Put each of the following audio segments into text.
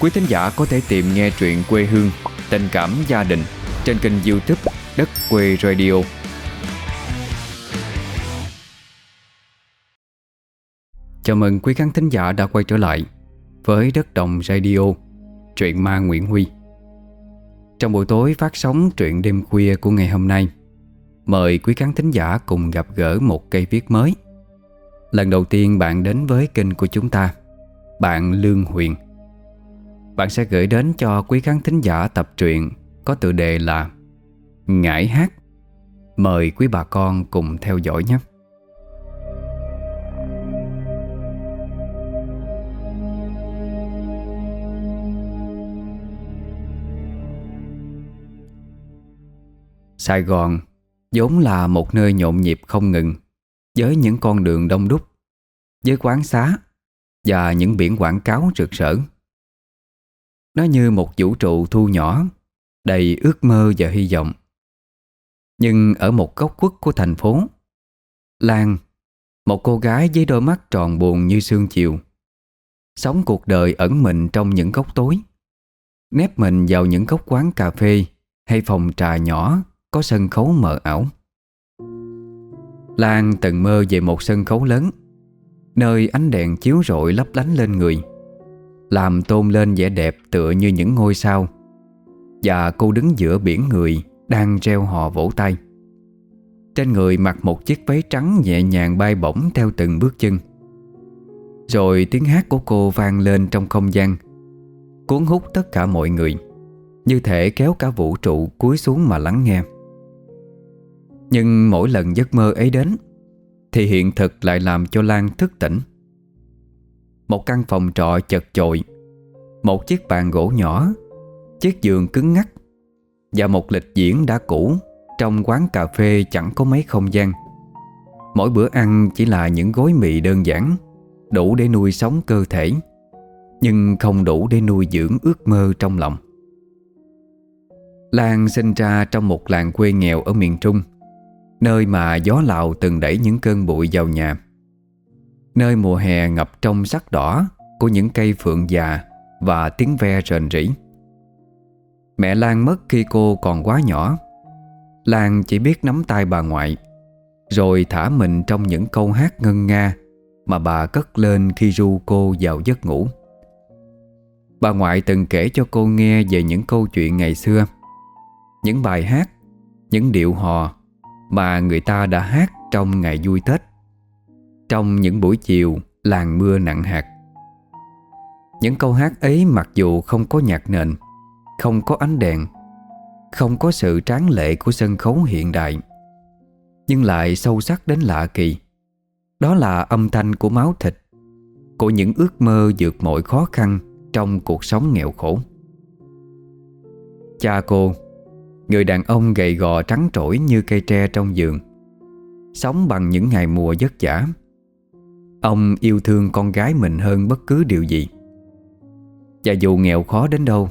Quý thính giả có thể tìm nghe truyện quê hương, tình cảm gia đình trên kênh youtube Đất Quê Radio. Chào mừng quý khán thính giả đã quay trở lại với Đất Đồng Radio, truyện ma Nguyễn Huy. Trong buổi tối phát sóng truyện đêm khuya của ngày hôm nay, mời quý khán thính giả cùng gặp gỡ một cây viết mới. Lần đầu tiên bạn đến với kênh của chúng ta, bạn Lương Huyền. Bạn sẽ gửi đến cho quý khán thính giả tập truyện có tựa đề là Ngải hát. Mời quý bà con cùng theo dõi nhé. Sài Gòn vốn là một nơi nhộn nhịp không ngừng với những con đường đông đúc, với quán xá và những biển quảng cáo rực rỡ. Nó như một vũ trụ thu nhỏ, đầy ước mơ và hy vọng. Nhưng ở một góc quốc của thành phố, Lan, một cô gái với đôi mắt tròn buồn như sương chiều, sống cuộc đời ẩn mình trong những góc tối, nép mình vào những góc quán cà phê hay phòng trà nhỏ có sân khấu mờ ảo. Lan từng mơ về một sân khấu lớn Nơi ánh đèn chiếu rọi lấp lánh lên người làm tôn lên vẻ đẹp tựa như những ngôi sao. Và cô đứng giữa biển người Đang reo hò vỗ tay. Trên người mặc một chiếc váy trắng nhẹ nhàng bay bổng theo từng bước chân. Rồi tiếng hát của cô vang lên trong không gian, Cuốn hút tất cả mọi người, Như thể kéo cả vũ trụ cúi xuống mà lắng nghe. Nhưng mỗi lần giấc mơ ấy đến, Thì hiện thực lại làm cho Lan thức tỉnh. Một căn phòng trọ chật chội, Một chiếc bàn gỗ nhỏ, Chiếc giường cứng ngắc Và một lịch diễn đã cũ Trong quán cà phê chẳng có mấy không gian. Mỗi bữa ăn chỉ là những gói mì đơn giản, Đủ để nuôi sống cơ thể, Nhưng không đủ để nuôi dưỡng ước mơ trong lòng. Lan sinh ra trong một làng quê nghèo ở miền Trung, Nơi mà gió lào từng đẩy những cơn bụi vào nhà. Nơi mùa hè ngập trong sắc đỏ Của những cây phượng già Và tiếng ve rền rỉ Mẹ Lan mất khi cô còn quá nhỏ. Lan chỉ biết nắm tay bà ngoại, Rồi thả mình trong những câu hát ngân nga Mà bà cất lên khi ru cô vào giấc ngủ. Bà ngoại từng kể cho cô nghe về những câu chuyện ngày xưa, Những bài hát, Những điệu hò mà người ta đã hát trong ngày vui Tết. Trong những buổi chiều làng mưa nặng hạt. Những câu hát ấy mặc dù không có nhạc nền, không có ánh đèn, không có sự tráng lệ của sân khấu hiện đại, nhưng lại sâu sắc đến lạ kỳ. Đó là âm thanh của máu thịt, của những ước mơ vượt mọi khó khăn trong cuộc sống nghèo khổ. Cha cô Người đàn ông gầy gò trắng trỗi như cây tre trong giường Sống bằng những ngày mùa vất vả Ông yêu thương con gái mình hơn bất cứ điều gì. Và dù nghèo khó đến đâu,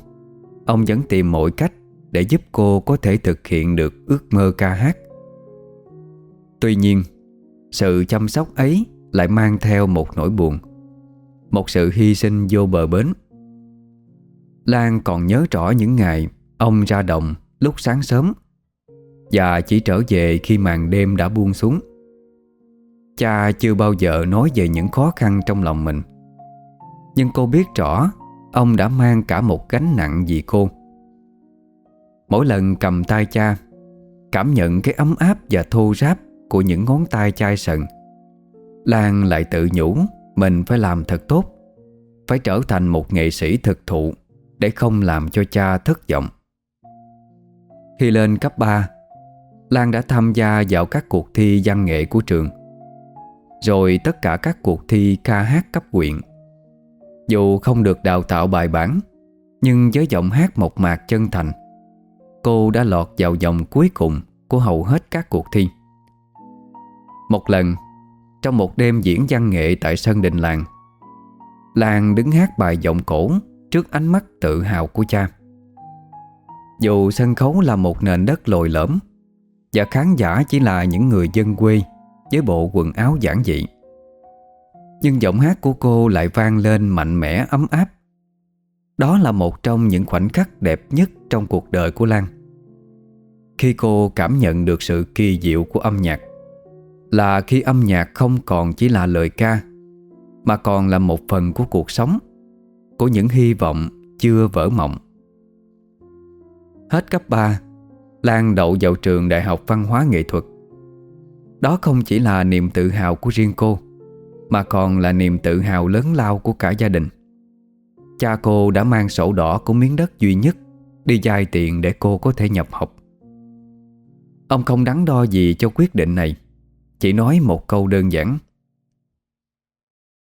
Ông vẫn tìm mọi cách Để giúp cô có thể thực hiện được ước mơ ca hát. Tuy nhiên, Sự chăm sóc ấy Lại mang theo một nỗi buồn, Một sự hy sinh vô bờ bến. Lan còn nhớ rõ những ngày Ông ra đồng lúc sáng sớm Và chỉ trở về khi màn đêm đã buông xuống. Cha chưa bao giờ nói về những khó khăn trong lòng mình. Nhưng cô biết rõ, Ông đã mang cả một gánh nặng vì cô. Mỗi lần cầm tay cha, Cảm nhận cái ấm áp và thô ráp Của những ngón tay chai sần, Lan lại tự nhủ Mình phải làm thật tốt, Phải trở thành một nghệ sĩ thực thụ Để không làm cho cha thất vọng. Khi lên cấp 3 Lan đã tham gia vào các cuộc thi văn nghệ của trường. Rồi tất cả các cuộc thi ca hát cấp huyện. Dù không được đào tạo bài bản, Nhưng với giọng hát một mạc chân thành, Cô đã lọt vào vòng cuối cùng Của hầu hết các cuộc thi. Một lần, Trong một đêm diễn văn nghệ tại sân đình làng làng đứng hát bài giọng cổ Trước ánh mắt tự hào của cha. Dù sân khấu là một nền đất lồi lõm, Và khán giả chỉ là những người dân quê với bộ quần áo giản dị. Nhưng giọng hát của cô lại vang lên mạnh mẽ, ấm áp. Đó là một trong những khoảnh khắc đẹp nhất trong cuộc đời của Lan. Khi cô cảm nhận được sự kỳ diệu của âm nhạc, Là khi âm nhạc không còn chỉ là lời ca, Mà còn là một phần của cuộc sống, Của những hy vọng chưa vỡ mộng. Hết cấp 3 Lan đậu vào trường Đại học Văn hóa Nghệ thuật. Đó không chỉ là niềm tự hào của riêng cô Mà còn là niềm tự hào lớn lao của cả gia đình. Cha cô đã mang sổ đỏ của miếng đất duy nhất Đi dài tiền để cô có thể nhập học. Ông không đắn đo gì cho quyết định này Chỉ nói một câu đơn giản.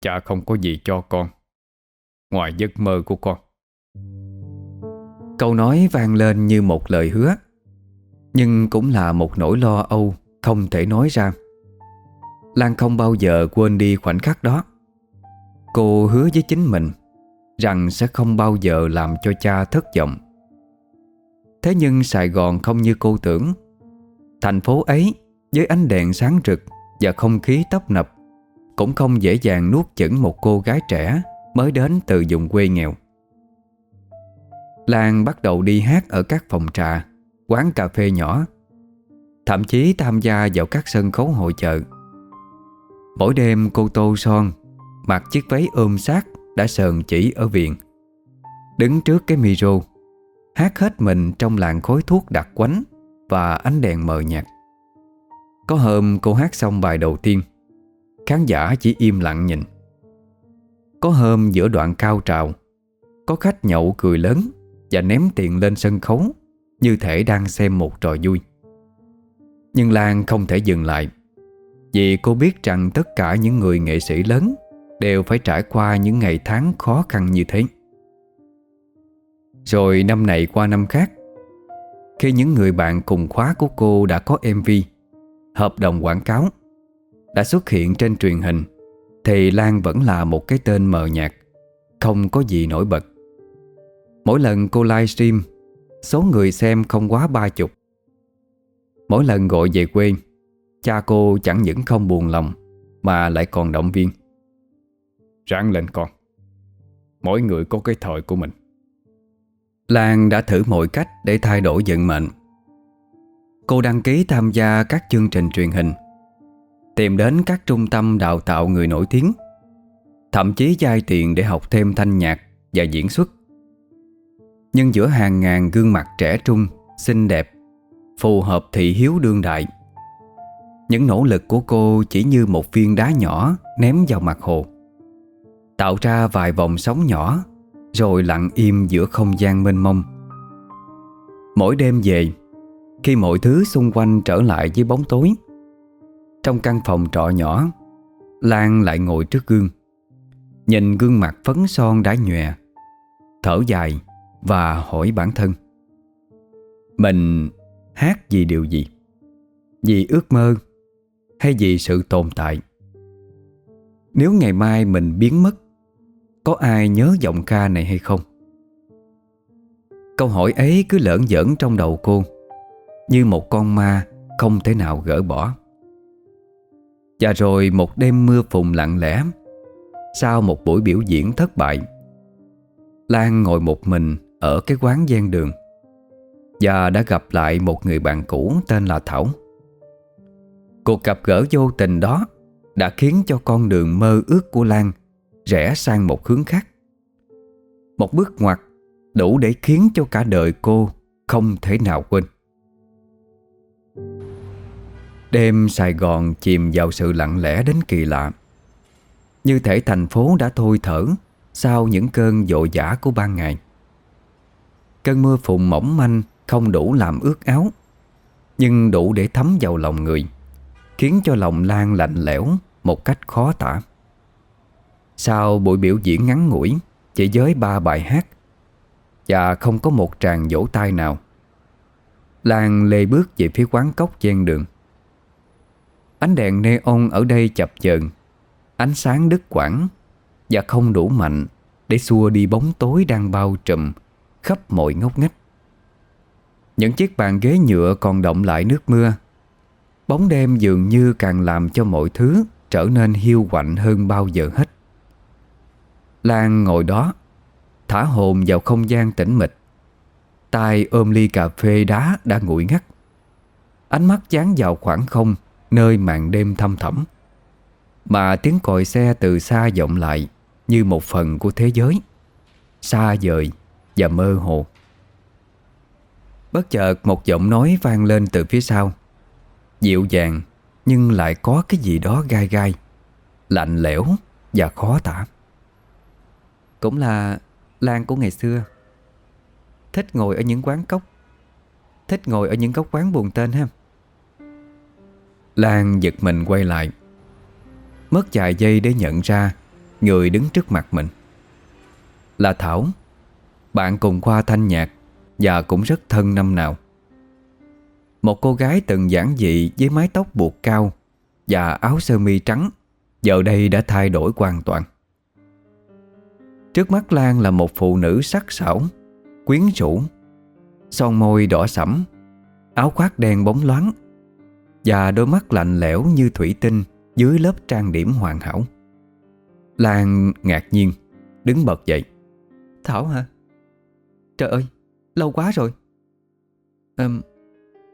Cha không có gì cho con Ngoài giấc mơ của con. Câu nói vang lên như một lời hứa Nhưng cũng là một nỗi lo âu không thể nói ra. Lan không bao giờ quên đi khoảnh khắc đó. Cô hứa với chính mình Rằng sẽ không bao giờ làm cho cha thất vọng. Thế nhưng Sài Gòn không như cô tưởng. Thành phố ấy, với ánh đèn sáng rực Và không khí tấp nập, Cũng không dễ dàng nuốt chửng một cô gái trẻ Mới đến từ vùng quê nghèo. Lan bắt đầu đi hát ở các phòng trà, Quán cà phê nhỏ. Thậm chí tham gia vào các sân khấu hội chợ. Mỗi đêm, cô tô son Mặc chiếc váy ôm sát Đã sờn chỉ ở viện. Đứng trước cái micro Hát hết mình trong làn khói thuốc đặc quánh Và ánh đèn mờ nhạt. Có hôm cô hát xong bài đầu tiên, Khán giả chỉ im lặng nhìn. Có hôm giữa đoạn cao trào, Có khách nhậu cười lớn Và ném tiền lên sân khấu Như thể đang xem một trò vui. Nhưng Lan không thể dừng lại. Vì cô biết rằng tất cả những người nghệ sĩ lớn Đều phải trải qua những ngày tháng khó khăn như thế. Rồi năm này qua năm khác, Khi những người bạn cùng khóa của cô đã có MV Hợp đồng quảng cáo, Đã xuất hiện trên truyền hình, Thì Lan vẫn là một cái tên mờ nhạt, Không có gì nổi bật. Mỗi lần cô livestream, Số người xem không quá ba chục. Mỗi lần gọi về quê Cha cô chẳng những không buồn lòng Mà lại còn động viên. Ráng lên con. Mỗi người có cái thời của mình. Lan đã thử mọi cách để thay đổi vận mệnh. Cô đăng ký tham gia các chương trình truyền hình Tìm đến các trung tâm đào tạo người nổi tiếng Thậm chí dai tiền để học thêm thanh nhạc và diễn xuất. Nhưng giữa hàng ngàn gương mặt trẻ trung, xinh đẹp Phù hợp thị hiếu đương đại. Những nỗ lực của cô chỉ như một viên đá nhỏ ném vào mặt hồ, Tạo ra vài vòng sóng nhỏ Rồi lặng im giữa không gian mênh mông. Mỗi đêm về, Khi mọi thứ xung quanh trở lại với bóng tối, Trong căn phòng trọ nhỏ, Lan lại ngồi trước gương, Nhìn gương mặt phấn son đã nhòe, Thở dài Và hỏi bản thân, Mình hát vì điều gì? Vì ước mơ Hay vì sự tồn tại? Nếu ngày mai mình biến mất, có ai nhớ giọng ca này hay không Câu hỏi ấy cứ lởn giỡn trong đầu cô, Như một con ma Không thể nào gỡ bỏ Và rồi một đêm mưa phùn lặng lẽ, Sau một buổi biểu diễn thất bại, Lan ngồi một mình Ở cái quán gian đường và đã gặp lại một người bạn cũ Tên là Thảo. Cuộc gặp gỡ vô tình đó Đã khiến cho con đường mơ ước của Lan Rẽ sang một hướng khác. Một bước ngoặt Đủ để khiến cho cả đời cô Không thể nào quên. Đêm Sài Gòn chìm vào sự lặng lẽ đến kỳ lạ. Như thể thành phố đã thôi thở Sau những cơn dội dã của ban ngày. Cơn mưa phùn mỏng manh không đủ làm ướt áo, Nhưng đủ để thấm vào lòng người, Khiến cho lòng Lan lạnh lẽo Một cách khó tả. Sau buổi biểu diễn ngắn ngủi, Chỉ với ba bài hát, Và không có một tràng vỗ tay nào, Lan lê bước về phía quán cốc gian đường. Ánh đèn neon ở đây chập chờn, Ánh sáng đứt quãng Và không đủ mạnh Để xua đi bóng tối đang bao trùm Khắp mọi ngóc ngách. Những chiếc bàn ghế nhựa còn động lại nước mưa. Bóng đêm dường như càng làm cho mọi thứ Trở nên hiu quạnh hơn bao giờ hết. Lan ngồi đó, Thả hồn vào không gian tĩnh mịch. Tay ôm ly cà phê đá đã nguội ngắt. Ánh mắt dán vào khoảng không, Nơi màn đêm thăm thẳm. Mà tiếng còi xe từ xa vọng lại Như một phần của thế giới, Xa vời và mơ hồ. Bất chợt một giọng nói vang lên từ phía sau. Dịu dàng, Nhưng lại có cái gì đó gai gai. Lạnh lẽo và khó tả. Cũng là Lan của ngày xưa. Thích ngồi ở những quán cốc. Thích ngồi ở những góc quán buồn tên ha. Lan giật mình quay lại. Mất vài giây để nhận ra Người đứng trước mặt mình. Là Thảo. Bạn cùng khoa thanh nhạc. Và cũng rất thân năm nào. Một cô gái từng giản dị Với mái tóc buộc cao Và áo sơ mi trắng Giờ đây đã thay đổi hoàn toàn. Trước mắt Lan là một phụ nữ sắc sảo Quyến rũ Son môi đỏ sẫm Áo khoác đen bóng loáng Và đôi mắt lạnh lẽo như thủy tinh Dưới lớp trang điểm hoàn hảo. Lan ngạc nhiên Đứng bật dậy. Thảo hả? Trời ơi, lâu quá rồi. À,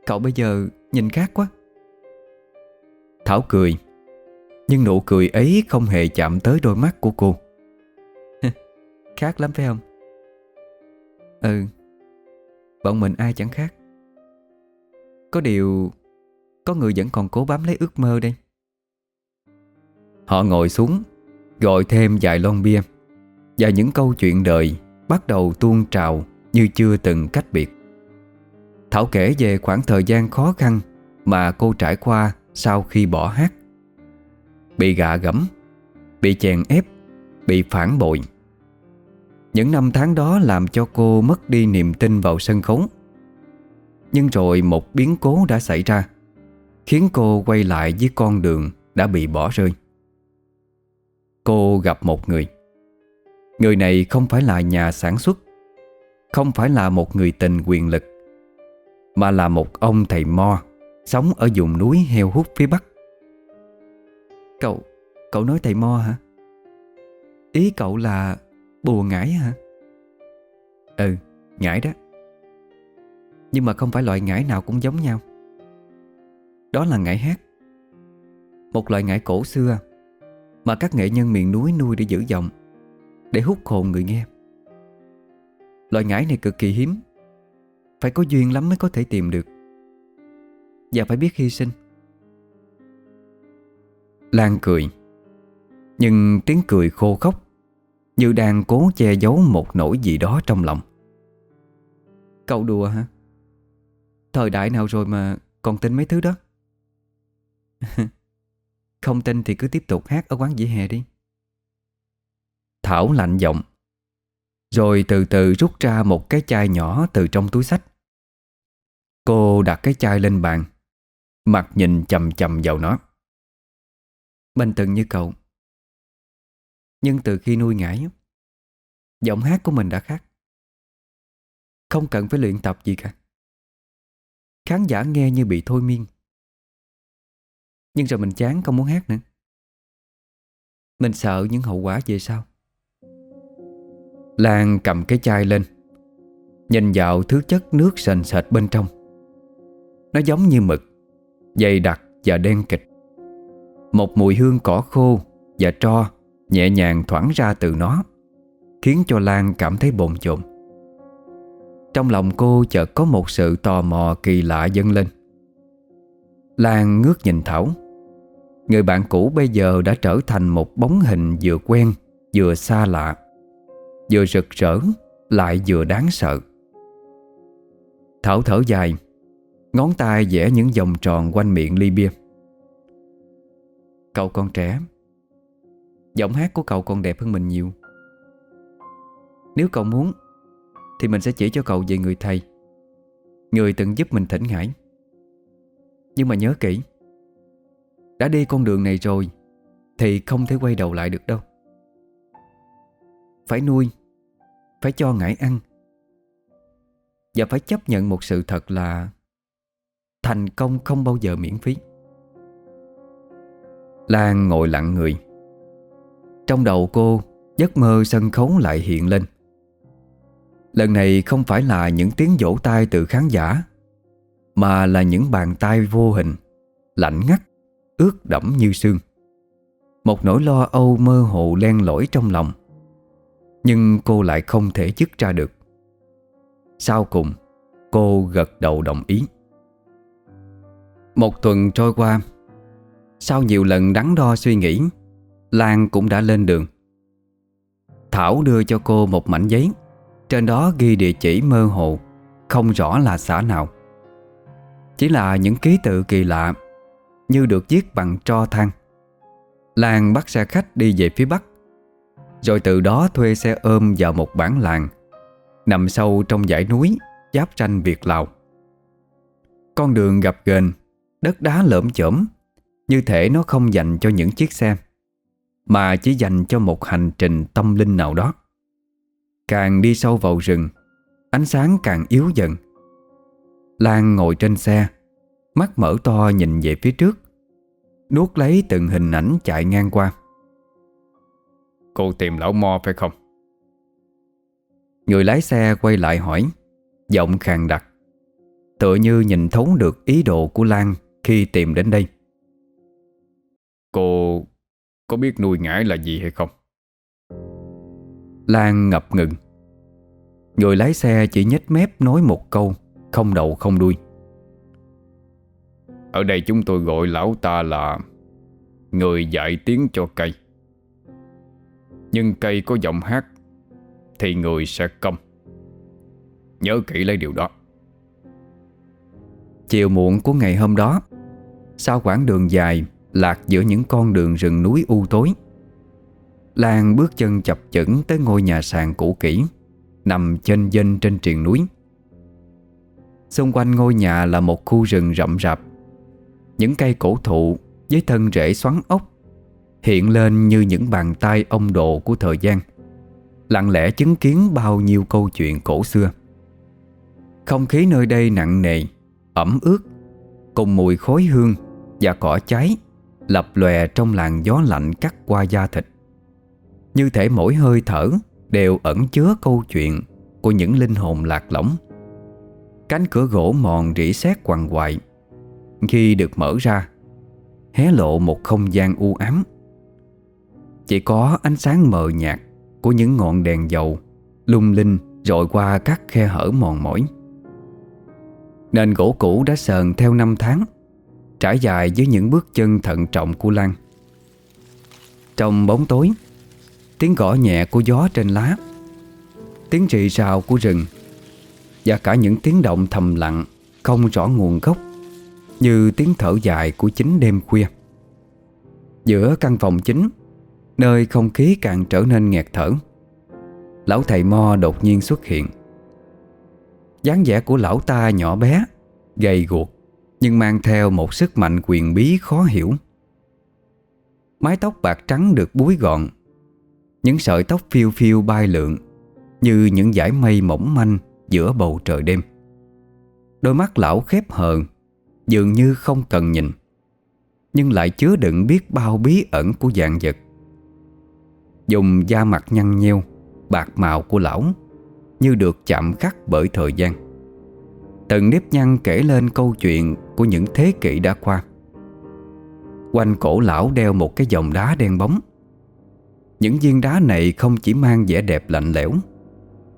Cậu bây giờ nhìn khác quá. Thảo cười Nhưng nụ cười ấy không hề chạm tới đôi mắt của cô. Khác lắm phải không? Ừ Bọn mình ai chẳng khác. Có điều Có người vẫn còn cố bám lấy ước mơ đây. Họ ngồi xuống Gọi thêm vài lon bia Và những câu chuyện đời Bắt đầu tuôn trào như chưa từng cách biệt. Thảo kể về khoảng thời gian khó khăn Mà cô trải qua Sau khi bỏ hát. Bị gạ gẫm, Bị chèn ép, Bị phản bội. Những năm tháng đó làm cho cô mất đi niềm tin vào sân khấu. Nhưng rồi một biến cố đã xảy ra, Khiến cô quay lại với con đường đã bị bỏ rơi. Cô gặp một người. Người này không phải là nhà sản xuất không phải là một người tình quyền lực Mà là một ông thầy mo Sống ở vùng núi heo hút phía bắc. Cậu, cậu nói thầy mo hả? Ý cậu là Bùa ngải hả? Ừ, ngải đó. Nhưng mà không phải loại ngải nào cũng giống nhau. Đó là ngải hát. Một loại ngải cổ xưa Mà các nghệ nhân miền núi nuôi để giữ giọng Để hút hồn người nghe. Loài ngải này cực kỳ hiếm. Phải có duyên lắm mới có thể tìm được. Và phải biết hy sinh. Lan cười. Nhưng tiếng cười khô khóc như đang cố che giấu một nỗi gì đó trong lòng. Cậu đùa hả? Thời đại nào rồi mà còn tin mấy thứ đó? Không tin thì cứ tiếp tục hát ở quán dĩa hè đi. Thảo lạnh giọng. Rồi từ từ rút ra một cái chai nhỏ từ trong túi sách. Cô đặt cái chai lên bàn, Mặt nhìn chầm chầm vào nó. Mình từng như cậu. Nhưng từ khi nuôi ngải Giọng hát của mình đã khác. Không cần phải luyện tập gì cả. Khán giả nghe như bị thôi miên. Nhưng rồi mình chán không muốn hát nữa. Mình sợ những hậu quả về sau. Lan cầm cái chai lên, Nhìn vào thứ chất nước sền sệt bên trong. Nó giống như mực, Dày đặc và đen kịch. Một mùi hương cỏ khô và tro Nhẹ nhàng thoảng ra từ nó, Khiến cho Lan cảm thấy bồn chồn. Trong lòng cô chợt có một sự tò mò kỳ lạ dâng lên. Lan ngước nhìn Thảo. Người bạn cũ bây giờ đã trở thành một bóng hình vừa quen Vừa xa lạ. Vừa rực rỡ, Lại vừa đáng sợ. Thảo thở dài, Ngón tay vẽ những vòng tròn quanh miệng ly bia. Cậu con trẻ, Giọng hát của cậu còn đẹp hơn mình nhiều. Nếu cậu muốn, Thì mình sẽ chỉ cho cậu về người thầy, Người từng giúp mình thỉnh ngải Nhưng mà nhớ kỹ, Đã đi con đường này rồi, Thì không thể quay đầu lại được đâu. Phải nuôi phải cho ngải ăn. Và phải chấp nhận một sự thật là Thành công không bao giờ miễn phí. Lan ngồi lặng người. Trong đầu cô, Giấc mơ sân khấu lại hiện lên. Lần này không phải là những tiếng vỗ tay từ khán giả, Mà là những bàn tay vô hình, Lạnh ngắt, Ướt đẫm như sương. Một nỗi lo âu mơ hồ len lỏi trong lòng. Nhưng cô lại không thể dứt ra được. Sau cùng, Cô gật đầu đồng ý. Một tuần trôi qua. Sau nhiều lần đắn đo suy nghĩ, Lan cũng đã lên đường. Thảo đưa cho cô một mảnh giấy. Trên đó ghi địa chỉ mơ hồ, Không rõ là xã nào. Chỉ là những ký tự kỳ lạ, Như được viết bằng tro than. Lan bắt xe khách đi về phía Bắc. Rồi từ đó thuê xe ôm vào một bản làng. Nằm sâu trong dãy núi, Giáp tranh Việt Lào. Con đường gặp ghềnh, Đất đá lởm chởm, Như thể nó không dành cho những chiếc xe, mà chỉ dành cho một hành trình tâm linh nào đó. Càng đi sâu vào rừng, Ánh sáng càng yếu dần. Lan ngồi trên xe, Mắt mở to nhìn về phía trước, Nuốt lấy từng hình ảnh chạy ngang qua. Cô tìm lão mo phải không? Người lái xe quay lại hỏi, Giọng khàn đặc. Tựa như nhìn thấu được ý đồ của Lan Khi tìm đến đây. Cô, có biết nuôi ngải là gì hay không? Lan ngập ngừng. Người lái xe chỉ nhếch mép nói một câu, Không đầu không đuôi. Ở đây chúng tôi gọi lão ta là Người dạy tiếng cho cây. Nhưng cây có giọng hát, Thì người sẽ câm. Nhớ kỹ lấy điều đó. Chiều muộn của ngày hôm đó, Sau quãng đường dài Lạc giữa những con đường rừng núi u tối Lan bước chân chập chững tới ngôi nhà sàn cũ kỹ, Nằm trên dinh trên triền núi. Xung quanh ngôi nhà là một khu rừng rậm rạp. Những cây cổ thụ với thân rễ xoắn ốc Hiện lên như những bàn tay ông đồ của thời gian. Lặng lẽ chứng kiến bao nhiêu câu chuyện cổ xưa. Không khí nơi đây nặng nề, Ẩm ướt, Cùng mùi khói hương Và cỏ cháy Lập lòe trong làn gió lạnh cắt qua da thịt. Như thể mỗi hơi thở Đều ẩn chứa câu chuyện Của những linh hồn lạc lõng. Cánh cửa gỗ mòn rỉ sét quằn quại. Khi được mở ra, Hé lộ một không gian u ám. Chỉ có ánh sáng mờ nhạt Của những ngọn đèn dầu Lung linh rọi qua các khe hở mòn mỏi. Nền gỗ cũ đã sờn theo năm tháng, Trải dài với những bước chân thận trọng của Lan Trong bóng tối, Tiếng gõ nhẹ của gió trên lá, Tiếng rì rào của rừng, Và cả những tiếng động thầm lặng Không rõ nguồn gốc Như tiếng thở dài của chính đêm khuya. Giữa căn phòng chính Nơi không khí càng trở nên nghẹt thở, Lão thầy Mo đột nhiên xuất hiện. Dáng vẻ của lão ta nhỏ bé, Gầy guộc, nhưng mang theo một sức mạnh quyền bí khó hiểu. Mái tóc bạc trắng được búi gọn, Những sợi tóc phiêu phiêu bay lượn Như những dải mây mỏng manh giữa bầu trời đêm. Đôi mắt lão khép hờ, Dường như không cần nhìn, Nhưng lại chứa đựng biết bao bí ẩn của dạng vật. Dùng da mặt nhăn nheo, Bạc màu của lão, Như được chạm khắc bởi thời gian. Từng nếp nhăn kể lên câu chuyện Của những thế kỷ đã qua. Quanh cổ lão đeo một cái dòng đá đen bóng. Những viên đá này không chỉ mang vẻ đẹp lạnh lẽo,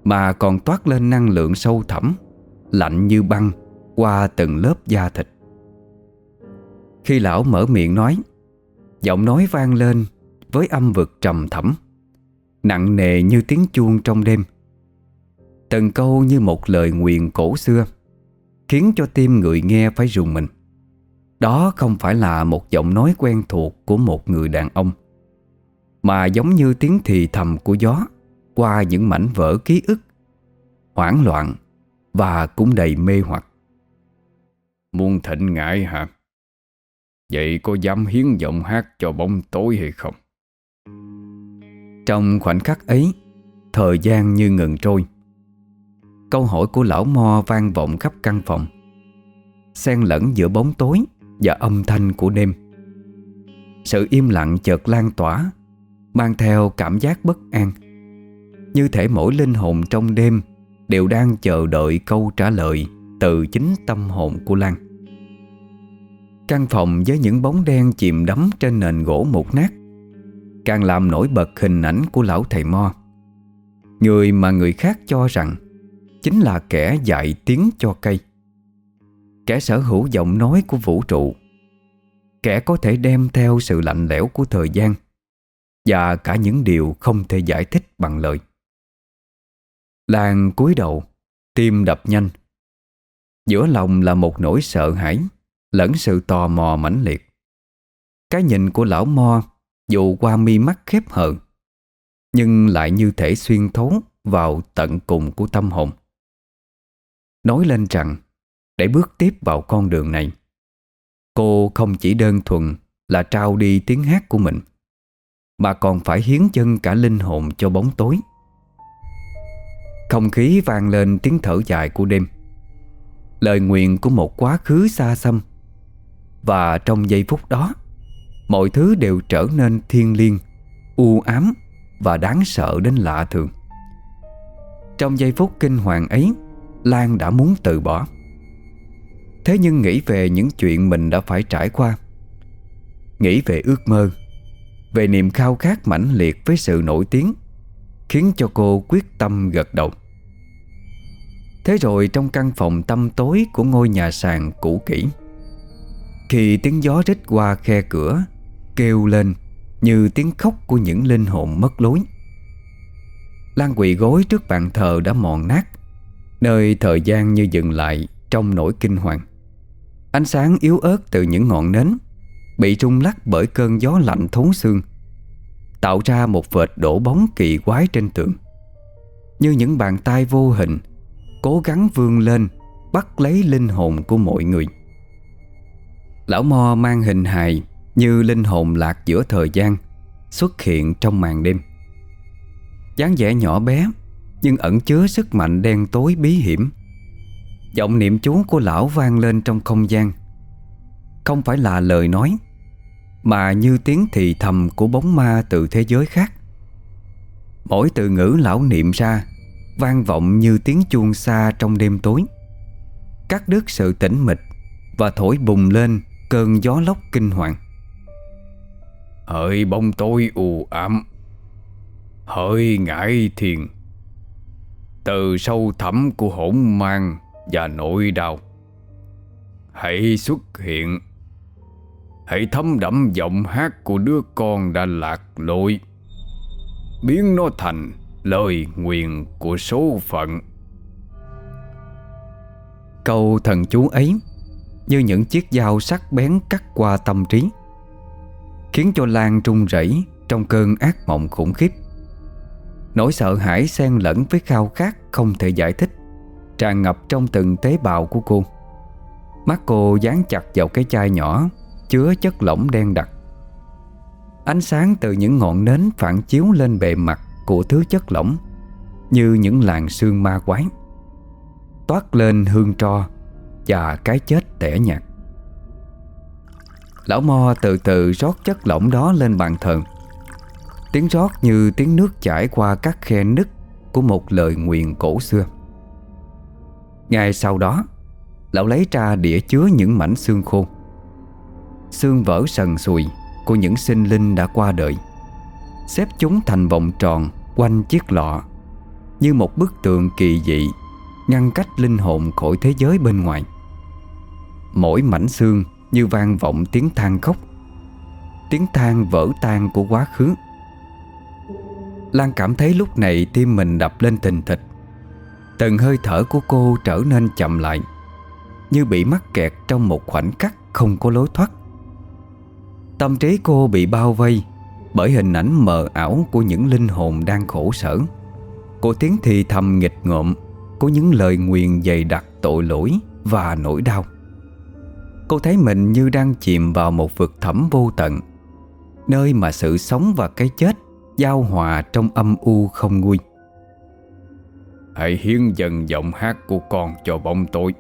Mà còn toát lên năng lượng sâu thẳm, Lạnh như băng, Qua từng lớp da thịt. Khi lão mở miệng nói, Giọng nói vang lên với âm vực trầm thẳm, Nặng nề như tiếng chuông trong đêm. Từng câu như một lời nguyện cổ xưa, Khiến cho tim người nghe phải rùng mình. Đó không phải là một giọng nói quen thuộc Của một người đàn ông, Mà giống như tiếng thì thầm của gió Qua những mảnh vỡ ký ức, Hoảng loạn Và cũng đầy mê hoặc. Muôn thịnh ngại hả? Vậy có dám hiến giọng hát cho bóng tối hay không? Trong khoảnh khắc ấy, Thời gian như ngừng trôi. Câu hỏi của lão Mo vang vọng khắp căn phòng. Xen lẫn giữa bóng tối Và âm thanh của đêm. Sự im lặng chợt lan tỏa, Mang theo cảm giác bất an. Như thể mỗi linh hồn trong đêm Đều đang chờ đợi câu trả lời Từ chính tâm hồn của Lan. Căn phòng với những bóng đen chìm đắm trên nền gỗ mục nát Càng làm nổi bật hình ảnh của lão thầy Mo. Người mà người khác cho rằng Chính là kẻ dạy tiếng cho cây. Kẻ sở hữu giọng nói của vũ trụ. Kẻ có thể đem theo sự lạnh lẽo của thời gian Và cả những điều không thể giải thích bằng lời. Làng cúi đầu, Tim đập nhanh. Giữa lòng là một nỗi sợ hãi Lẫn sự tò mò mãnh liệt. Cái nhìn của lão Mo dù qua mi mắt khép hờ, Nhưng lại như thể xuyên thấu Vào tận cùng của tâm hồn. Nói lên rằng, Để bước tiếp vào con đường này, Cô không chỉ đơn thuần Là trao đi tiếng hát của mình, Mà còn phải hiến chân cả linh hồn cho bóng tối. Không khí vang lên tiếng thở dài của đêm. Lời nguyện của một quá khứ xa xăm, Và trong giây phút đó Mọi thứ đều trở nên thiên liêng, U ám Và đáng sợ đến lạ thường. Trong giây phút kinh hoàng ấy, Lan đã muốn từ bỏ. Thế nhưng nghĩ về những chuyện mình đã phải trải qua, Nghĩ về ước mơ, Về niềm khao khát mãnh liệt với sự nổi tiếng, Khiến cho cô quyết tâm gật đầu. Thế rồi trong căn phòng tăm tối của ngôi nhà sàn cũ kỹ, Khi tiếng gió rít qua khe cửa Kêu lên như tiếng khóc của những linh hồn mất lối. Lan quỳ gối trước bàn thờ đã mòn nát, Nơi thời gian như dừng lại trong nỗi kinh hoàng. Ánh sáng yếu ớt từ những ngọn nến Bị rung lắc bởi cơn gió lạnh thấu xương, Tạo ra một vệt đổ bóng kỳ quái trên tường. Như những bàn tay vô hình, Cố gắng vươn lên Bắt lấy linh hồn của mọi người. Lão Mo mang hình hài như linh hồn lạc giữa thời gian Xuất hiện trong màn đêm. Dáng vẻ nhỏ bé, Nhưng ẩn chứa sức mạnh đen tối bí hiểm. Giọng niệm chú của lão vang lên trong không gian. Không phải là lời nói, Mà như tiếng thì thầm của bóng ma từ thế giới khác. Mỗi từ ngữ lão niệm ra Vang vọng như tiếng chuông xa trong đêm tối. Cắt đứt sự tĩnh mịch Và thổi bùng lên cơn gió lốc kinh hoàng. Hỡi bóng tối u ám. Hỡi ngải thiền. Từ sâu thẳm của hỗn mang và nỗi đau, Hãy xuất hiện. Hãy thấm đẫm giọng hát của đứa con đã lạc lối. Biến nó thành lời nguyện của số phận. Câu thần chú ấy, Như những chiếc dao sắc bén cắt qua tâm trí. Khiến cho Lan trung rẩy, Trong cơn ác mộng khủng khiếp. Nỗi sợ hãi xen lẫn với khao khát Không thể giải thích, Tràn ngập trong từng tế bào của cô. Mắt cô dán chặt vào cái chai nhỏ, Chứa chất lỏng đen đặc. Ánh sáng từ những ngọn nến phản chiếu lên bề mặt của thứ chất lỏng, Như những làn sương ma quái, Toát lên hương tro Và cái chết tẻ nhạt. Lão Mo từ từ rót chất lỏng đó lên bàn thờ. Tiếng rót như tiếng nước chảy qua các khe nứt Của một lời nguyện cổ xưa. Ngay sau đó, Lão lấy ra đĩa chứa những mảnh xương khô. Xương vỡ sần sùi Của những sinh linh đã qua đời, Xếp chúng thành vòng tròn Quanh chiếc lọ Như một bức tường kỳ dị Ngăn cách linh hồn khỏi thế giới bên ngoài. Mỗi mảnh xương như vang vọng tiếng than khóc. Tiếng than vỡ tan của quá khứ. Lan cảm thấy lúc này tim mình đập lên tình thịch. Từng hơi thở của cô trở nên chậm lại, Như bị mắc kẹt trong một khoảnh khắc không có lối thoát. Tâm trí cô bị bao vây Bởi hình ảnh mờ ảo của những linh hồn đang khổ sở. Của tiếng thì thầm nghịch ngợm Của những lời nguyền dày đặc tội lỗi và nỗi đau. Cô thấy mình như đang chìm vào một vực thẳm vô tận, Nơi mà sự sống và cái chết Giao hòa trong âm u không nguôi. Hãy hiến dần giọng hát của con cho bóng tối,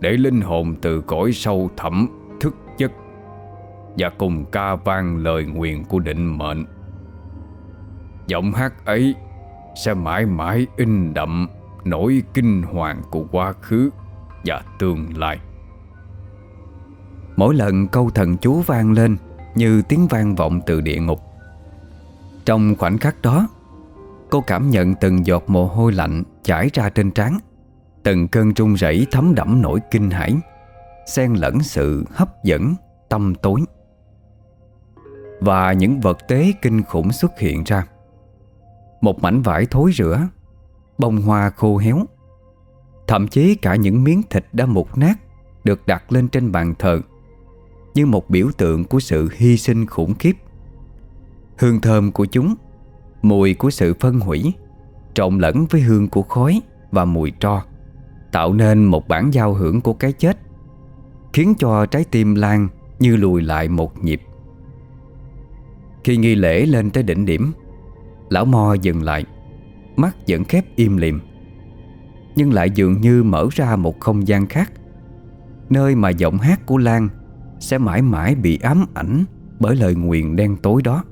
Để linh hồn từ cõi sâu thẳm, thức giấc Và cùng ca vang lời nguyện của định mệnh. Giọng hát ấy sẽ mãi mãi in đậm nỗi kinh hoàng của quá khứ và tương lai. Mỗi lần câu thần chú vang lên Như tiếng vang vọng từ địa ngục. Trong khoảnh khắc đó Cô cảm nhận từng giọt mồ hôi lạnh chảy ra trên trán Từng cơn run rẩy thấm đẫm nỗi kinh hãi Xen lẫn sự hấp dẫn, tâm tối. Và những vật tế kinh khủng xuất hiện ra. Một mảnh vải thối rữa Bông hoa khô héo Thậm chí cả những miếng thịt đã mục nát Được đặt lên trên bàn thờ. Như một biểu tượng của sự hy sinh khủng khiếp. Hương thơm của chúng, Mùi của sự phân hủy, Trộn lẫn với hương của khói Và mùi tro, Tạo nên một bản giao hưởng của cái chết, Khiến cho trái tim Lan Như lùi lại một nhịp. Khi nghi lễ lên tới đỉnh điểm, Lão Mo dừng lại, Mắt vẫn khép im lìm, Nhưng lại dường như mở ra một không gian khác, Nơi mà giọng hát của Lan sẽ mãi mãi bị ám ảnh Bởi lời nguyền đen tối đó.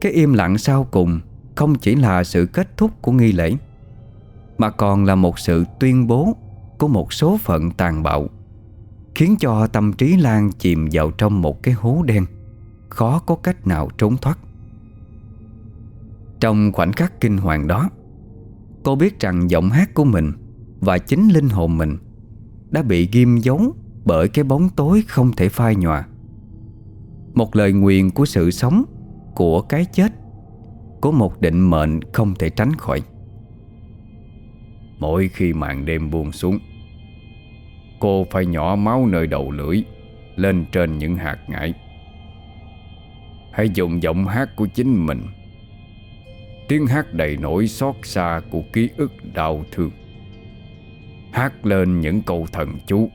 Cái im lặng sau cùng Không chỉ là sự kết thúc của nghi lễ, Mà còn là một sự tuyên bố Của một số phận tàn bạo, Khiến cho tâm trí Lan chìm vào trong một cái hố đen, Khó có cách nào trốn thoát. Trong khoảnh khắc kinh hoàng đó, Cô biết rằng giọng hát của mình Và chính linh hồn mình Đã bị ghim dấu bởi cái bóng tối không thể phai nhòa. Một lời nguyền của sự sống, Của cái chết, Của một định mệnh không thể tránh khỏi. Mỗi khi màn đêm buông xuống, Cô phải nhỏ máu nơi đầu lưỡi, Lên trên những hạt ngải. Hãy dùng giọng hát của chính mình. Tiếng hát đầy nỗi xót xa của ký ức đau thương. Hát lên những câu thần chú.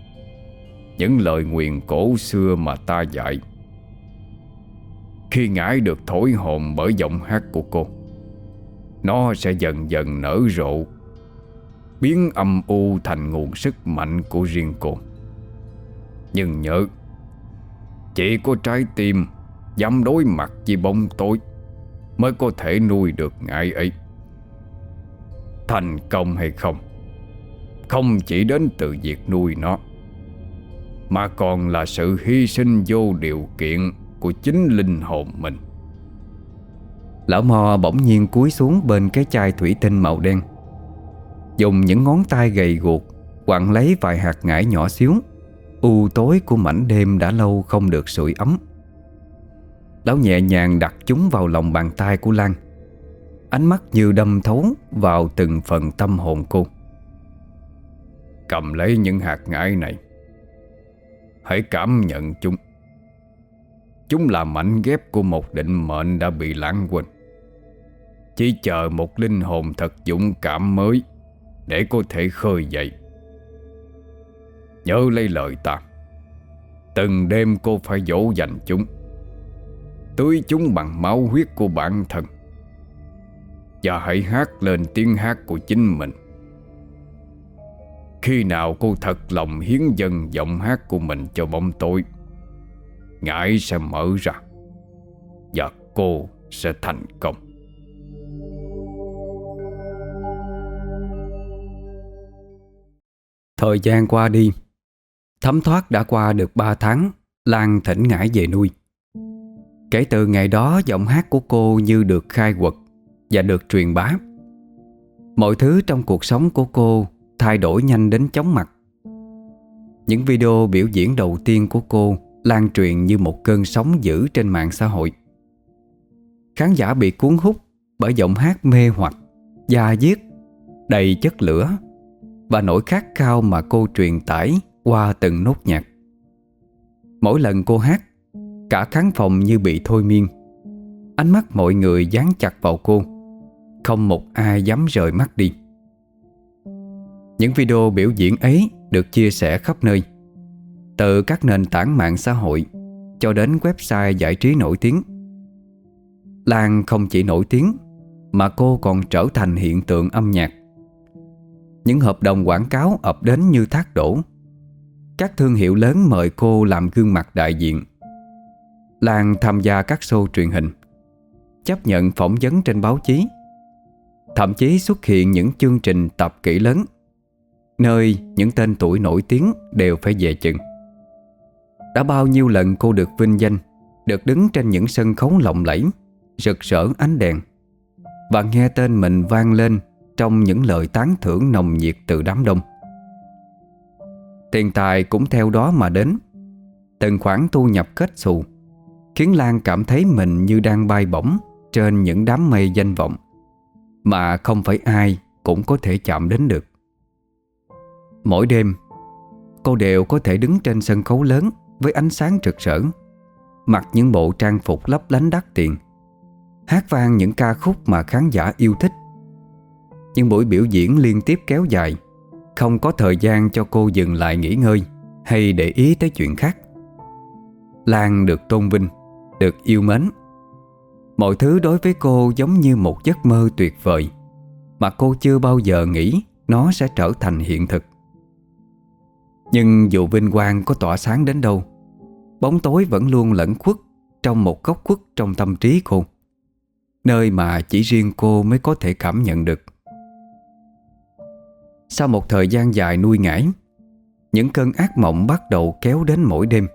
Những lời nguyện cổ xưa mà ta dạy. Khi ngải được thổi hồn bởi giọng hát của cô, Nó sẽ dần dần nở rộ, Biến âm u thành nguồn sức mạnh của riêng cô. Nhưng nhớ, Chỉ có trái tim Dám đối mặt với bóng tối Mới có thể nuôi được ngại ấy. Thành công hay không Không chỉ đến từ việc nuôi nó mà còn là sự hy sinh vô điều kiện Của chính linh hồn mình. Lão mò bỗng nhiên cúi xuống bên cái chai thủy tinh màu đen, Dùng những ngón tay gầy guộc Quặn lấy vài hạt ngải nhỏ xíu. U tối của mảnh đêm đã lâu không được sưởi ấm. Lão nhẹ nhàng đặt chúng vào lòng bàn tay của Lan. Ánh mắt như đâm thấu vào từng phần tâm hồn cô. Cầm lấy những hạt ngải này Hãy cảm nhận chúng. Chúng là mảnh ghép của một định mệnh đã bị lãng quên. Chỉ chờ một linh hồn thật dũng cảm mới Để có thể khơi dậy. Nhớ lấy lời ta. Từng đêm cô phải dỗ dành chúng. Tưới chúng bằng máu huyết của bản thân. Và hãy hát lên tiếng hát của chính mình. Khi nào cô thật lòng hiến dân giọng hát của mình cho bóng tối Ngải sẽ mở ra Và cô sẽ thành công. Thời gian qua đi, Thấm thoát đã qua được 3 tháng, Lan thỉnh ngải về nuôi. Kể từ ngày đó, giọng hát của cô như được khai quật Và được truyền bá. Mọi thứ trong cuộc sống của cô Thay đổi nhanh đến chóng mặt. Những video biểu diễn đầu tiên của cô Lan truyền như một cơn sóng dữ trên mạng xã hội. Khán giả bị cuốn hút Bởi giọng hát mê hoặc, Da diết, Đầy chất lửa Và nỗi khát khao mà cô truyền tải Qua từng nốt nhạc. Mỗi lần cô hát, Cả khán phòng như bị thôi miên. Ánh mắt mọi người dán chặt vào cô, Không một ai dám rời mắt đi. Những video biểu diễn ấy Được chia sẻ khắp nơi. Từ các nền tảng mạng xã hội Cho đến website giải trí nổi tiếng. Lan không chỉ nổi tiếng, Mà cô còn trở thành hiện tượng âm nhạc. Những hợp đồng quảng cáo ập đến như thác đổ. Các thương hiệu lớn mời cô làm gương mặt đại diện. Lan tham gia các show truyền hình, Chấp nhận phỏng vấn trên báo chí. Thậm chí xuất hiện những chương trình tập kỹ lớn. Nơi những tên tuổi nổi tiếng đều phải về chừng. Đã bao nhiêu lần cô được vinh danh, Được đứng trên những sân khấu lộng lẫy, Rực rỡ ánh đèn, Và nghe tên mình vang lên Trong những lời tán thưởng nồng nhiệt từ đám đông. Tiền tài cũng theo đó mà đến. Từng khoản thu nhập kết xù Khiến Lan cảm thấy mình như đang bay bổng Trên những đám mây danh vọng Mà không phải ai cũng có thể chạm đến được. Mỗi đêm, Cô đều có thể đứng trên sân khấu lớn Với ánh sáng rực rỡ, Mặc những bộ trang phục lấp lánh đắt tiền, Hát vang những ca khúc mà khán giả yêu thích. Nhưng buổi biểu diễn liên tiếp kéo dài, Không có thời gian cho cô dừng lại nghỉ ngơi Hay để ý tới chuyện khác. Lan được tôn vinh, Được yêu mến. Mọi thứ đối với cô giống như một giấc mơ tuyệt vời Mà cô chưa bao giờ nghĩ Nó sẽ trở thành hiện thực. Nhưng dù vinh quang có tỏa sáng đến đâu, Bóng tối vẫn luôn lẫn khuất Trong một góc khuất trong tâm trí cô. Nơi mà chỉ riêng cô mới có thể cảm nhận được. Sau một thời gian dài nuôi ngải, Những cơn ác mộng bắt đầu kéo đến mỗi đêm.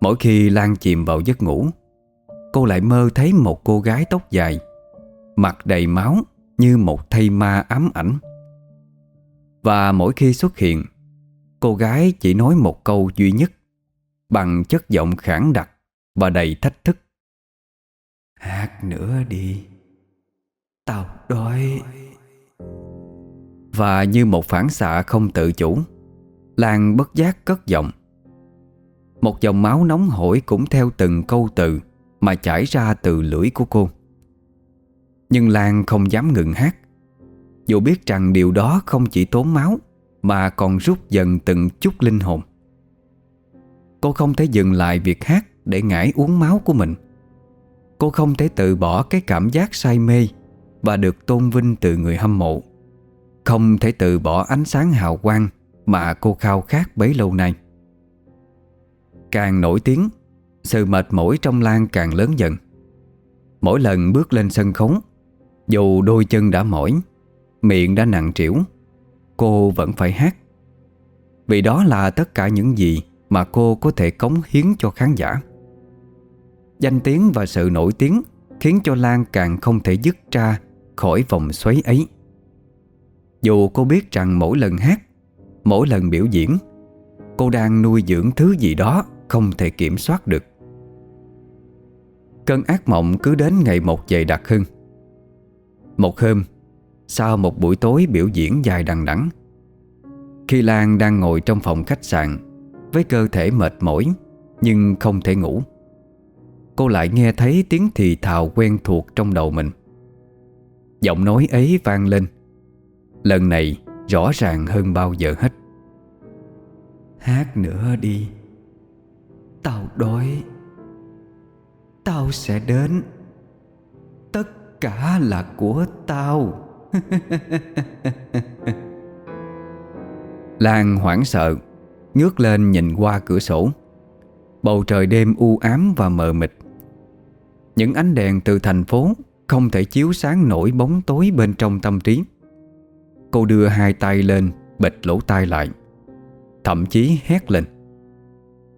Mỗi khi Lan chìm vào giấc ngủ, Cô lại mơ thấy một cô gái tóc dài, Mặt đầy máu như một thây ma ám ảnh. Và mỗi khi xuất hiện Cô gái chỉ nói một câu duy nhất Bằng chất giọng khản đặc Và đầy thách thức. Hát nữa đi Tao đói. Và như một phản xạ không tự chủ Lan bất giác cất giọng. Một dòng máu nóng hổi cũng theo từng câu từ Mà chảy ra từ lưỡi của cô. Nhưng Lan không dám ngừng hát Dù biết rằng điều đó không chỉ tốn máu mà còn rút dần từng chút linh hồn. Cô không thể dừng lại việc hát Để ngải uống máu của mình. Cô không thể từ bỏ cái cảm giác say mê Và được tôn vinh từ người hâm mộ. Không thể từ bỏ ánh sáng hào quang Mà cô khao khát bấy lâu nay. Càng nổi tiếng, Sự mệt mỏi trong Lan càng lớn dần. Mỗi lần bước lên sân khấu, Dù đôi chân đã mỏi, Miệng đã nặng trĩu Cô vẫn phải hát. Vì đó là tất cả những gì Mà cô có thể cống hiến cho khán giả. Danh tiếng và sự nổi tiếng Khiến cho Lan càng không thể dứt ra Khỏi vòng xoáy ấy. Dù cô biết rằng mỗi lần hát, Mỗi lần biểu diễn, Cô đang nuôi dưỡng thứ gì đó Không thể kiểm soát được. Cơn ác mộng cứ đến ngày một dày đặc hơn. Một hôm sau một buổi tối biểu diễn dài đằng đẵng. Khi Lan đang ngồi trong phòng khách sạn, Với cơ thể mệt mỏi Nhưng không thể ngủ, Cô lại nghe thấy tiếng thì thào quen thuộc trong đầu mình. Giọng nói ấy vang lên. Lần này rõ ràng hơn bao giờ hết. Hát nữa đi. Tao đói. Tao sẽ đến. Tất cả là của tao. Lan hoảng sợ, Ngước lên nhìn qua cửa sổ. Bầu trời đêm u ám và mờ mịt. Những ánh đèn từ thành phố Không thể chiếu sáng nổi bóng tối bên trong tâm trí. Cô đưa hai tay lên Bịch lỗ tai lại, Thậm chí hét lên.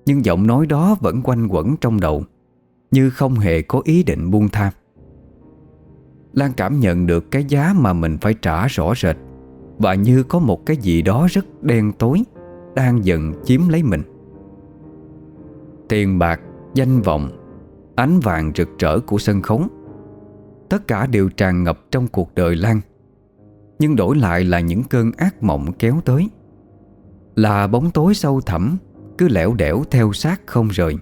Nhưng giọng nói đó vẫn quanh quẩn trong đầu, Như không hề có ý định buông tha. Lan cảm nhận được cái giá mà mình phải trả rõ rệt. Và như có một cái gì đó rất đen tối Đang dần chiếm lấy mình. Tiền bạc, danh vọng Ánh vàng rực rỡ của sân khấu. Tất cả đều tràn ngập trong cuộc đời Lan. Nhưng đổi lại là những cơn ác mộng kéo tới. Là bóng tối sâu thẳm Cứ lẻo đẻo theo sát không rời.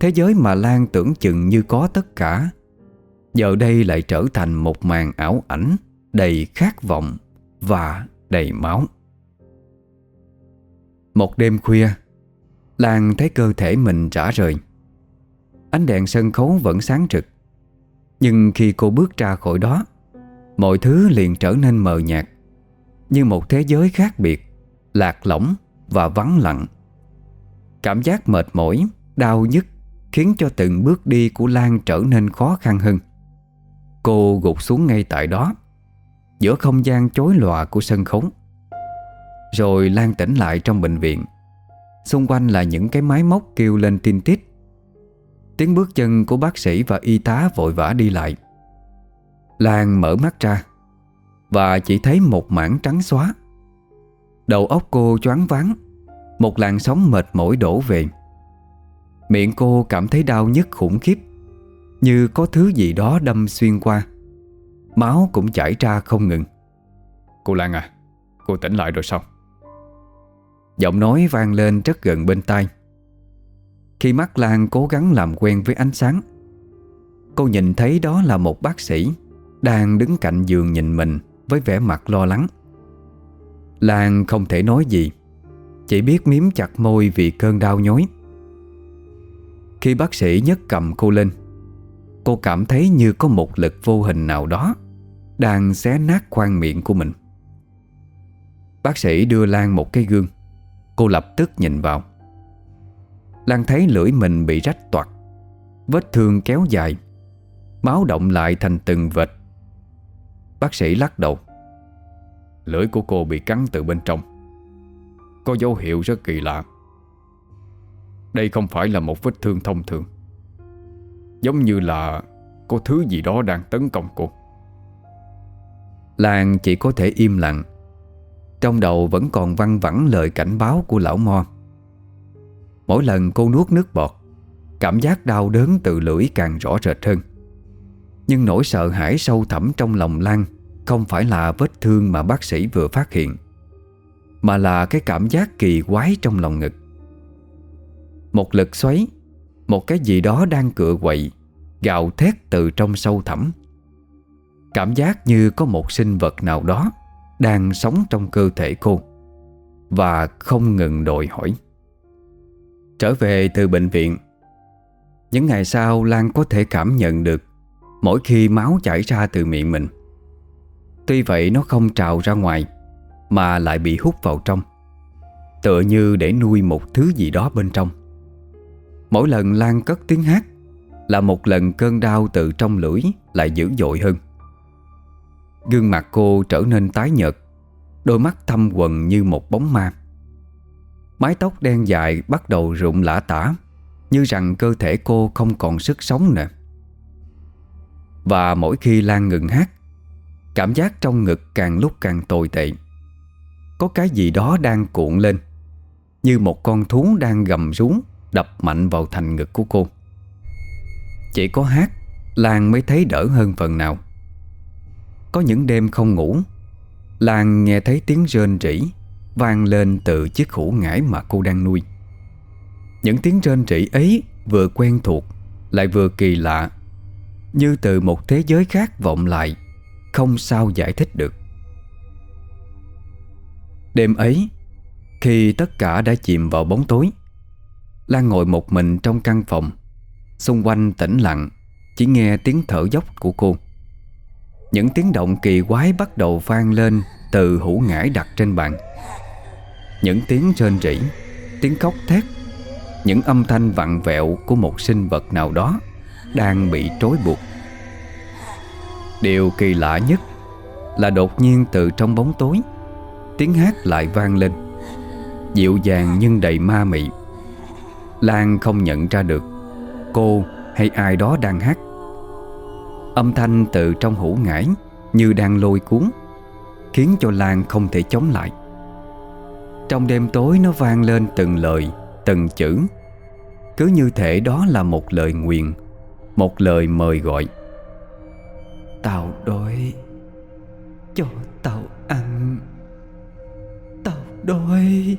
Thế giới mà Lan tưởng chừng như có tất cả Giờ đây lại trở thành một màn ảo ảnh Đầy khát vọng Và đầy máu. Một đêm khuya Lan thấy cơ thể mình rã rời. Ánh đèn sân khấu vẫn sáng trực. Nhưng khi cô bước ra khỏi đó Mọi thứ liền trở nên mờ nhạt Như một thế giới khác biệt Lạc lõng và vắng lặng. Cảm giác mệt mỏi, đau nhức Khiến cho từng bước đi của Lan trở nên khó khăn hơn. Cô gục xuống ngay tại đó, Giữa không gian chối lòa của sân khấu. Rồi Lan tỉnh lại trong bệnh viện. Xung quanh là những cái máy móc kêu lên tin tít. Tiếng bước chân của bác sĩ và y tá vội vã đi lại. Lan mở mắt ra Và chỉ thấy một mảng trắng xóa. Đầu óc cô choáng váng, Một làn sóng mệt mỏi đổ về. Miệng cô cảm thấy đau nhức khủng khiếp. Như có thứ gì đó đâm xuyên qua. Máu cũng chảy ra không ngừng. Cô Lan à Cô tỉnh lại rồi sao? Giọng nói vang lên rất gần bên tai. Khi mắt Lan cố gắng làm quen với ánh sáng Cô nhìn thấy đó là một bác sĩ Đang đứng cạnh giường nhìn mình Với vẻ mặt lo lắng. Lan không thể nói gì Chỉ biết miếm chặt môi vì cơn đau nhói. Khi bác sĩ nhấc cầm cô lên Cô cảm thấy như có một lực vô hình nào đó Đang xé nát khoang miệng của mình. Bác sĩ đưa Lan một cái gương. Cô lập tức nhìn vào. Lan thấy lưỡi mình bị rách toạc, Vết thương kéo dài, Máu động lại thành từng vệt. Bác sĩ lắc đầu. Lưỡi của cô bị cắn từ bên trong. Có dấu hiệu rất kỳ lạ. Đây không phải là một vết thương thông thường. Giống như là Có thứ gì đó đang tấn công cô. Lan chỉ có thể im lặng, Trong đầu vẫn còn văng vẳng lời cảnh báo của lão Mo. Mỗi lần cô nuốt nước bọt, Cảm giác đau đớn từ lưỡi càng rõ rệt hơn. Nhưng nỗi sợ hãi sâu thẳm trong lòng Lan Không phải là vết thương mà bác sĩ vừa phát hiện, Mà là cái cảm giác kỳ quái trong lòng ngực. Một lực xoáy, Một cái gì đó đang cựa quậy Gào thét từ trong sâu thẳm. Cảm giác như có một sinh vật nào đó Đang sống trong cơ thể cô Và không ngừng đòi hỏi. Trở về từ bệnh viện, Những ngày sau Lan có thể cảm nhận được Mỗi khi máu chảy ra từ miệng mình. Tuy vậy nó không trào ra ngoài Mà lại bị hút vào trong, Tựa như để nuôi một thứ gì đó bên trong. Mỗi lần Lan cất tiếng hát là một lần cơn đau từ trong lưỡi Lại dữ dội hơn. Gương mặt cô trở nên tái nhợt, Đôi mắt thâm quần như một bóng ma. Mái tóc đen dài bắt đầu rụng lã tả, Như rằng cơ thể cô không còn sức sống nữa. Và mỗi khi Lan ngừng hát, Cảm giác trong ngực càng lúc càng tồi tệ. Có cái gì đó đang cuộn lên, Như một con thú đang gầm rú Đập mạnh vào thành ngực của cô. Chỉ có hát, Lan mới thấy đỡ hơn phần nào. Có những đêm không ngủ, Lan nghe thấy tiếng rên rỉ Vang lên từ chiếc hũ ngải mà cô đang nuôi. Những tiếng rên rỉ ấy Vừa quen thuộc, Lại vừa kỳ lạ, Như từ một thế giới khác vọng lại, Không sao giải thích được. Đêm ấy, Khi tất cả đã chìm vào bóng tối, Lan ngồi một mình trong căn phòng. Xung quanh tĩnh lặng, Chỉ nghe tiếng thở dốc của cô. Những tiếng động kỳ quái bắt đầu vang lên Từ hũ ngải đặt trên bàn. Những tiếng rên rỉ, Tiếng khóc thét, Những âm thanh vặn vẹo của một sinh vật nào đó Đang bị trói buộc. Điều kỳ lạ nhất Là đột nhiên từ trong bóng tối, Tiếng hát lại vang lên, Dịu dàng nhưng đầy ma mị. Lan không nhận ra được Cô hay ai đó đang hát. Âm thanh từ trong hũ ngải Như đang lôi cuốn Khiến cho Lan không thể chống lại. Trong đêm tối nó vang lên từng lời Từng chữ. Cứ như thể đó là một lời nguyện Một lời mời gọi. Tao đói Cho tao ăn. Tao đói.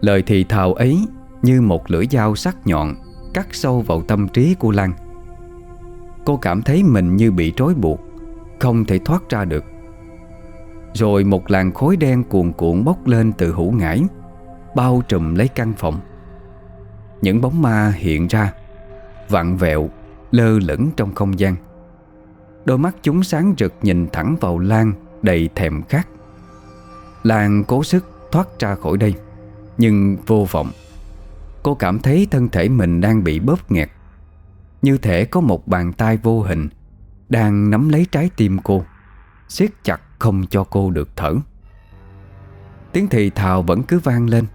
Lời thì thào ấy như một lưỡi dao sắc nhọn Cắt sâu vào tâm trí của Lan. Cô cảm thấy mình như bị trói buộc, Không thể thoát ra được. Rồi một làn khối đen cuồn cuộn bốc lên từ hũ ngải, Bao trùm lấy căn phòng. Những bóng ma hiện ra, Vặn vẹo, Lơ lửng trong không gian. Đôi mắt chúng sáng rực nhìn thẳng vào Lan Đầy thèm khát. Lan cố sức thoát ra khỏi đây, Nhưng vô vọng. Cô cảm thấy thân thể mình đang bị bóp nghẹt. Như thể có một bàn tay vô hình Đang nắm lấy trái tim cô, siết chặt không cho cô được thở. Tiếng thì thào vẫn cứ vang lên,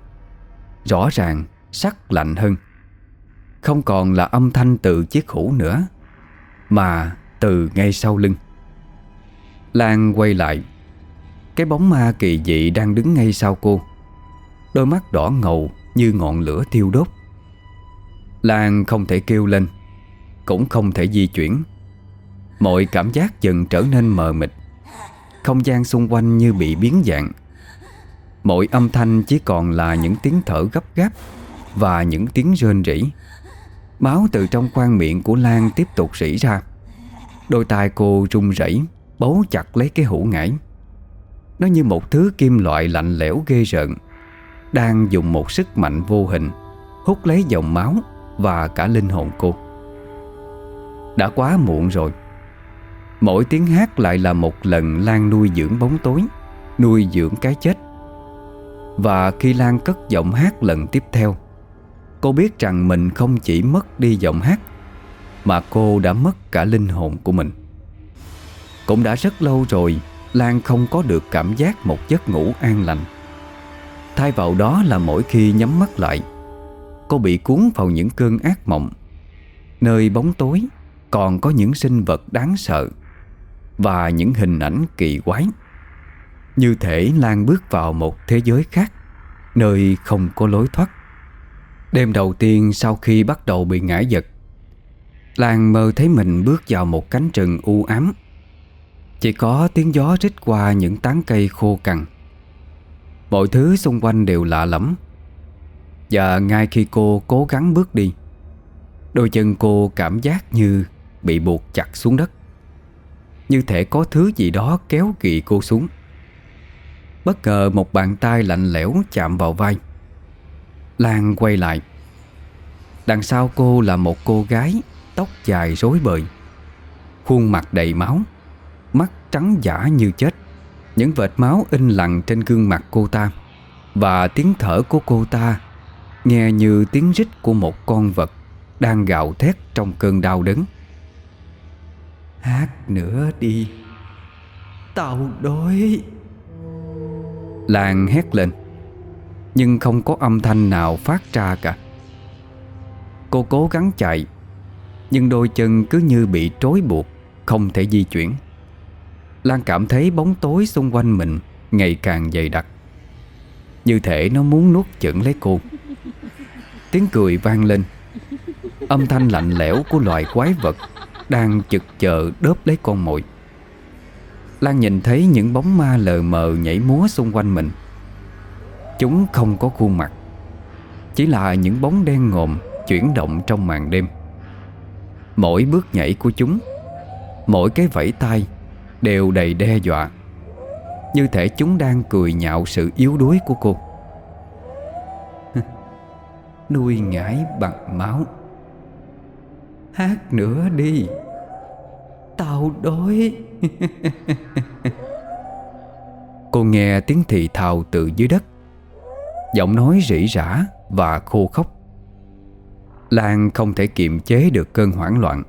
Rõ ràng, sắc lạnh hơn. Không còn là âm thanh từ chiếc hũ nữa, Mà từ ngay sau lưng. Lan quay lại, Cái bóng ma kỳ dị đang đứng ngay sau cô. Đôi mắt đỏ ngầu như ngọn lửa thiêu đốt. Lan không thể kêu lên, Cũng không thể di chuyển. Mọi cảm giác dần trở nên mờ mịt. Không gian xung quanh như bị biến dạng. Mọi âm thanh chỉ còn là những tiếng thở gấp gáp Và những tiếng rên rỉ. Máu từ trong khoang miệng của Lan tiếp tục rỉ ra. Đôi tai cô run rẩy, Bấu chặt lấy cái hũ ngải. Nó như một thứ kim loại lạnh lẽo ghê rợn. Đang dùng một sức mạnh vô hình, Hút lấy dòng máu Và cả linh hồn cô. Đã quá muộn rồi. Mỗi tiếng hát lại là một lần Lan nuôi dưỡng bóng tối, Nuôi dưỡng cái chết. Và khi Lan cất giọng hát lần tiếp theo, Cô biết rằng mình không chỉ mất đi giọng hát, Mà cô đã mất cả linh hồn của mình. Cũng đã rất lâu rồi, Lan không có được cảm giác một giấc ngủ an lành. Thay vào đó là mỗi khi nhắm mắt lại, Cô bị cuốn vào những cơn ác mộng. Nơi bóng tối còn có những sinh vật đáng sợ Và những hình ảnh kỳ quái. Như thể Lan bước vào một thế giới khác, Nơi không có lối thoát. Đêm đầu tiên sau khi bắt đầu bị ngã giật Lan mơ thấy mình bước vào một cánh rừng u ám. Chỉ có tiếng gió rít qua những tán cây khô cằn. Mọi thứ xung quanh đều lạ lẫm. Và ngay khi cô cố gắng bước đi, Đôi chân cô cảm giác như bị buộc chặt xuống đất. Như thể có thứ gì đó kéo gị cô xuống. Bất ngờ một bàn tay lạnh lẽo chạm vào vai. Lan quay lại. Đằng sau cô là một cô gái, Tóc dài rối bời. Khuôn mặt đầy máu, Mắt trắng giả như chết. Những vệt máu in lặng trên gương mặt cô ta. Và tiếng thở của cô ta Nghe như tiếng rít của một con vật Đang gào thét trong cơn đau đớn. Hát nữa đi Tao đói. Làng hét lên, Nhưng không có âm thanh nào phát ra cả. Cô cố gắng chạy, Nhưng đôi chân cứ như bị trói buộc, Không thể di chuyển. Lan cảm thấy bóng tối xung quanh mình Ngày càng dày đặc. Như thể nó muốn nuốt chửng lấy cô. Tiếng cười vang lên. Âm thanh lạnh lẽo của loài quái vật Đang chực chờ đớp lấy con mồi. Lan nhìn thấy những bóng ma lờ mờ nhảy múa xung quanh mình. Chúng không có khuôn mặt, Chỉ là những bóng đen ngòm chuyển động trong màn đêm. Mỗi bước nhảy của chúng, Mỗi cái vẫy tay Đều đầy đe dọa. Như thể chúng đang cười nhạo sự yếu đuối của cô. Nuôi ngải bằng máu. Hát nữa đi. Tao đói. Cô nghe tiếng thì thào từ dưới đất. Giọng nói rỉ rả và khô khóc Lan không thể kiềm chế được cơn hoảng loạn.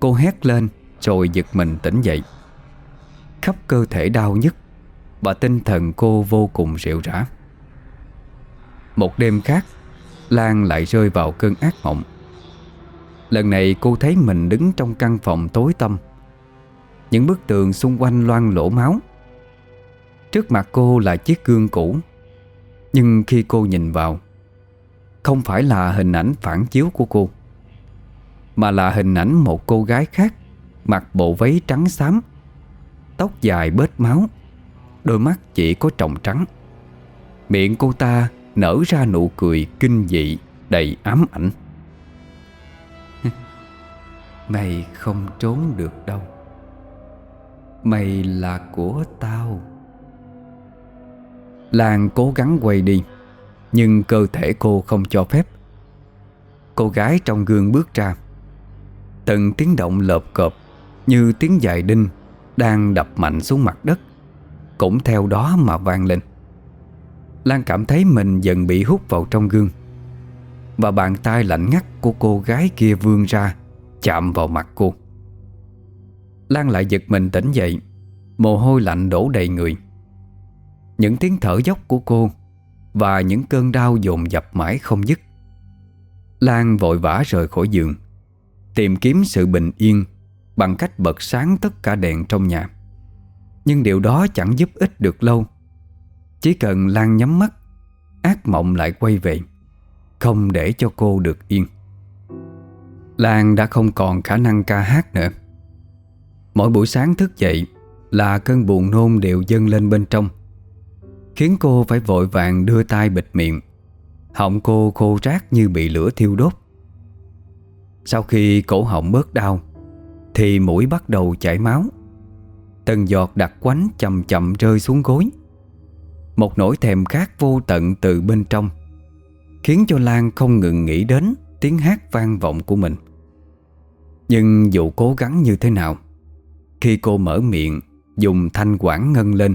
Cô hét lên rồi giật mình tỉnh dậy. Khắp cơ thể đau nhức Và tinh thần cô vô cùng rệu rã. Một đêm khác, Lan lại rơi vào cơn ác mộng. Lần này cô thấy mình đứng trong căn phòng tối tăm. Những bức tường xung quanh loang lỗ máu. Trước mặt cô là chiếc gương cũ. Nhưng khi cô nhìn vào, không phải là hình ảnh phản chiếu của cô, Mà là hình ảnh một cô gái khác. Mặc bộ váy trắng xám, Tóc dài bết máu, Đôi mắt chỉ có tròng trắng. Miệng cô ta nở ra nụ cười kinh dị, Đầy ám ảnh. Mày không trốn được đâu. Mày là của tao. Lan cố gắng quay đi, nhưng cơ thể cô không cho phép. Cô gái trong gương bước ra. Từng tiếng động lợp cộp như tiếng dài đinh Đang đập mạnh xuống mặt đất. Cũng theo đó mà vang lên. Lan cảm thấy mình dần bị hút vào trong gương. Và bàn tay lạnh ngắt của cô gái kia vươn ra, Chạm vào mặt cô. Lan lại giật mình tỉnh dậy, Mồ hôi lạnh đổ đầy người. Những tiếng thở dốc của cô Và những cơn đau dồn dập mãi không dứt. Lan vội vã rời khỏi giường, Tìm kiếm sự bình yên Bằng cách bật sáng tất cả đèn trong nhà. Nhưng điều đó chẳng giúp ích được lâu. Chỉ cần Lan nhắm mắt, Ác mộng lại quay về, Không để cho cô được yên. Lan đã không còn khả năng ca hát nữa. Mỗi buổi sáng thức dậy Là cơn buồn nôn đều dâng lên bên trong, Khiến cô phải vội vàng đưa tay bịt miệng, Họng cô khô rác như bị lửa thiêu đốt. Sau khi cổ họng bớt đau thì mũi bắt đầu chảy máu. Từng giọt đặc quánh chậm chậm rơi xuống gối. Một nỗi thèm khát vô tận từ bên trong, Khiến cho Lan không ngừng nghĩ đến Tiếng hát vang vọng của mình. Nhưng dù cố gắng như thế nào, Khi cô mở miệng Dùng thanh quản ngân lên,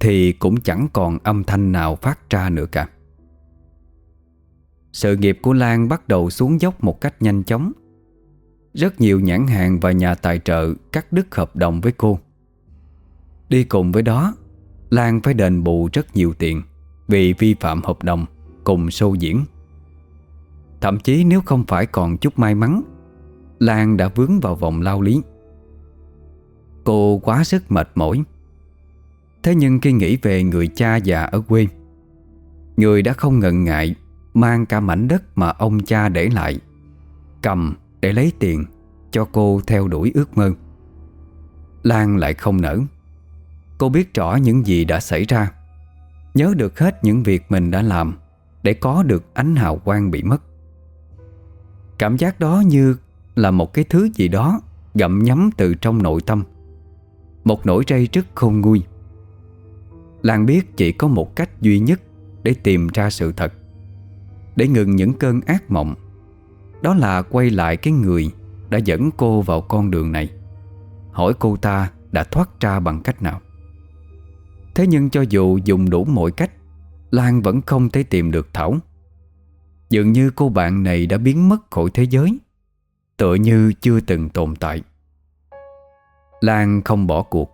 Thì cũng chẳng còn âm thanh nào phát ra nữa cả. Sự nghiệp của Lan bắt đầu xuống dốc một cách nhanh chóng. Rất nhiều nhãn hàng và nhà tài trợ cắt đứt hợp đồng với cô. Đi cùng với đó, Lan phải đền bù rất nhiều tiền Vì vi phạm hợp đồng cùng show diễn. Thậm chí nếu không phải còn chút may mắn, Lan đã vướng vào vòng lao lý. Cô quá sức mệt mỏi. Thế nhưng khi nghĩ về người cha già ở quê, Người đã không ngần ngại Mang cả mảnh đất mà ông cha để lại, Cầm để lấy tiền Cho cô theo đuổi ước mơ. Lan lại không nở Cô biết rõ những gì đã xảy ra, Nhớ được hết những việc mình đã làm Để có được ánh hào quang bị mất. Cảm giác đó như là một cái thứ gì đó Gặm nhấm từ trong nội tâm, Một nỗi rây rất khôn nguôi. Lan biết chỉ có một cách duy nhất Để tìm ra sự thật, để ngừng những cơn ác mộng đó là quay lại cái người Đã dẫn cô vào con đường này. Hỏi cô ta đã thoát ra bằng cách nào. Thế nhưng cho dù dùng đủ mọi cách, Lan vẫn không thể tìm được Thảo. Dường như cô bạn này đã biến mất khỏi thế giới, Tựa như chưa từng tồn tại. Lan không bỏ cuộc.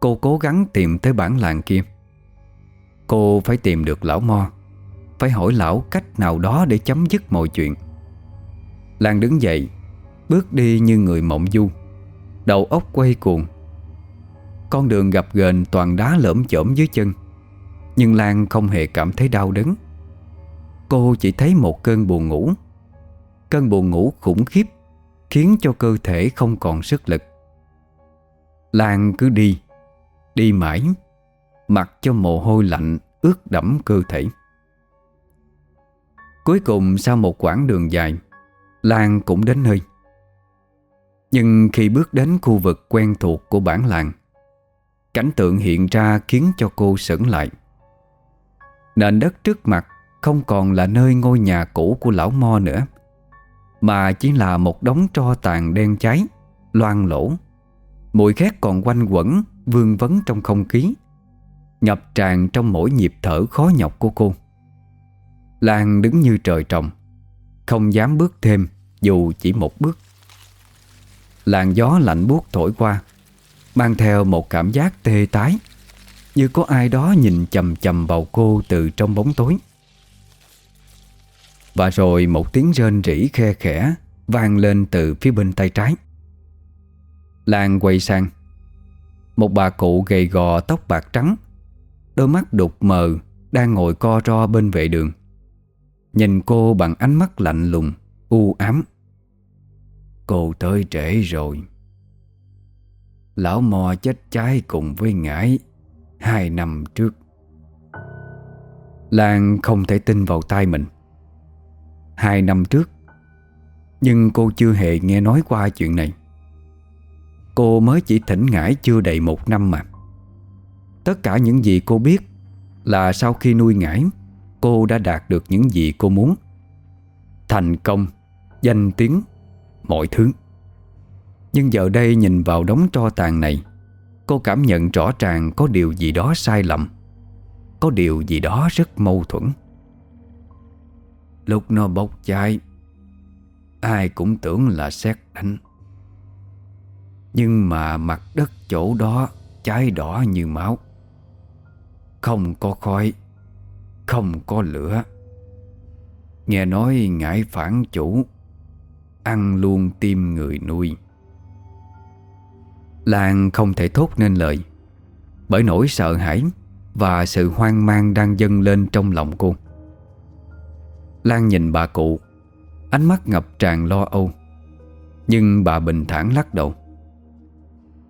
Cô cố gắng tìm tới bản làng kia. Cô phải tìm được lão Mo, phải hỏi lão cách nào đó để chấm dứt mọi chuyện. Lan đứng dậy, Bước đi như người mộng du. Đầu óc quay cuồng. Con đường gặp ghềnh toàn đá lởm chởm dưới chân. Nhưng Lan không hề cảm thấy đau đớn. Cô chỉ thấy một cơn buồn ngủ. Cơn buồn ngủ khủng khiếp, Khiến cho cơ thể không còn sức lực. Lan cứ đi Đi mãi, Mặc cho mồ hôi lạnh ướt đẫm cơ thể. Cuối cùng sau một quãng đường dài Lan cũng đến nơi. Nhưng khi bước đến khu vực quen thuộc của bản làng, Cảnh tượng hiện ra khiến cho cô sững lại. Nền đất trước mặt không còn là nơi ngôi nhà cũ của lão Mo nữa, Mà chỉ là một đống tro tàn đen cháy, loang lỗ Mùi khét còn quanh quẩn, Vương vấn trong không khí, Ngập tràn trong mỗi nhịp thở khó nhọc của cô. Lan đứng như trời trồng, Không dám bước thêm. Dù chỉ một bước. Làn gió lạnh buốt thổi qua, Mang theo một cảm giác tê tái, Như có ai đó nhìn chầm chầm vào cô Từ trong bóng tối. Và rồi một tiếng rên rỉ khe khẽ Vang lên từ phía bên tay trái. Lan quay sang, Một bà cụ gầy gò tóc bạc trắng, Đôi mắt đục mờ, Đang ngồi co ro bên vệ đường. Nhìn cô bằng ánh mắt lạnh lùng U ám. Cô tới trễ rồi. Lão mò chết cháy cùng với ngải Hai năm trước. Lan không thể tin vào tai mình. Hai năm trước Nhưng cô chưa hề nghe nói qua chuyện này. Cô mới chỉ thỉnh ngải chưa đầy một năm mà. Tất cả những gì cô biết Là sau khi nuôi ngải cô đã đạt được những gì cô muốn. Thành công, danh tiếng, mọi thứ. Nhưng giờ đây nhìn vào đống tro tàn này Cô cảm nhận rõ ràng có điều gì đó sai lầm Có điều gì đó rất mâu thuẫn. Lúc nó bốc cháy Ai cũng tưởng là xét đánh. Nhưng mà mặt đất chỗ đó cháy đỏ như máu. Không có khói Không có lửa. Nghe nói ngải phản chủ Ăn luôn tim người nuôi. Lan không thể thốt nên lời, Bởi nỗi sợ hãi Và sự hoang mang đang dâng lên trong lòng cô. Lan nhìn bà cụ, Ánh mắt ngập tràn lo âu, Nhưng bà bình thản lắc đầu.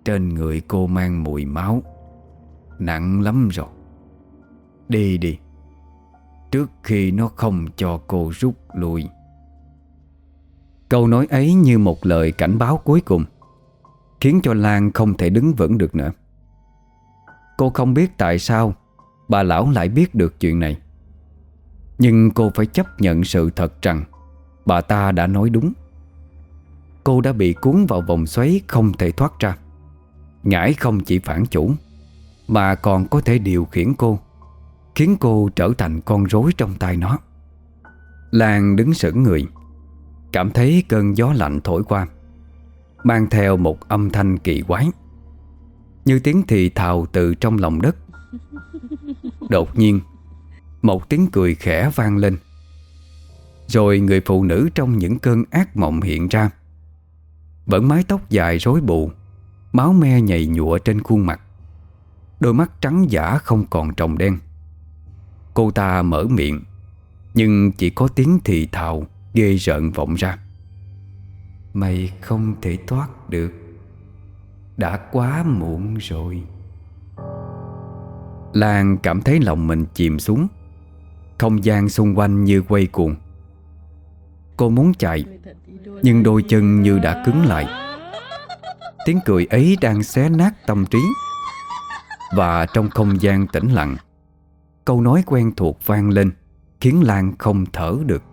Trên người cô mang mùi máu, Nặng lắm rồi. Đi đi, Trước khi nó không cho cô rút lui. Câu nói ấy như một lời cảnh báo cuối cùng, Khiến cho Lan không thể đứng vững được nữa. Cô không biết tại sao Bà lão lại biết được chuyện này. Nhưng cô phải chấp nhận sự thật rằng Bà ta đã nói đúng. Cô đã bị cuốn vào vòng xoáy không thể thoát ra. Ngải không chỉ phản chủ, Mà còn có thể điều khiển cô, Khiến cô trở thành con rối trong tay nó. Lan đứng sững người Cảm thấy cơn gió lạnh thổi qua, Mang theo một âm thanh kỳ quái, Như tiếng thì thào từ trong lòng đất. Đột nhiên, Một tiếng cười khẽ vang lên, Rồi người phụ nữ trong những cơn ác mộng hiện ra. Vẫn mái tóc dài rối bù, Máu me nhầy nhụa trên khuôn mặt, Đôi mắt trắng giả không còn trồng đen. Cô ta mở miệng, Nhưng chỉ có tiếng thì thào. Ghê rợn vọng ra. Mày không thể thoát được. Đã quá muộn rồi. Lan cảm thấy lòng mình chìm xuống. Không gian xung quanh như quay cuồng. Cô muốn chạy Nhưng đôi chân như đã cứng lại. Tiếng cười ấy đang xé nát tâm trí. Và trong không gian tĩnh lặng Câu nói quen thuộc vang lên Khiến Lan không thở được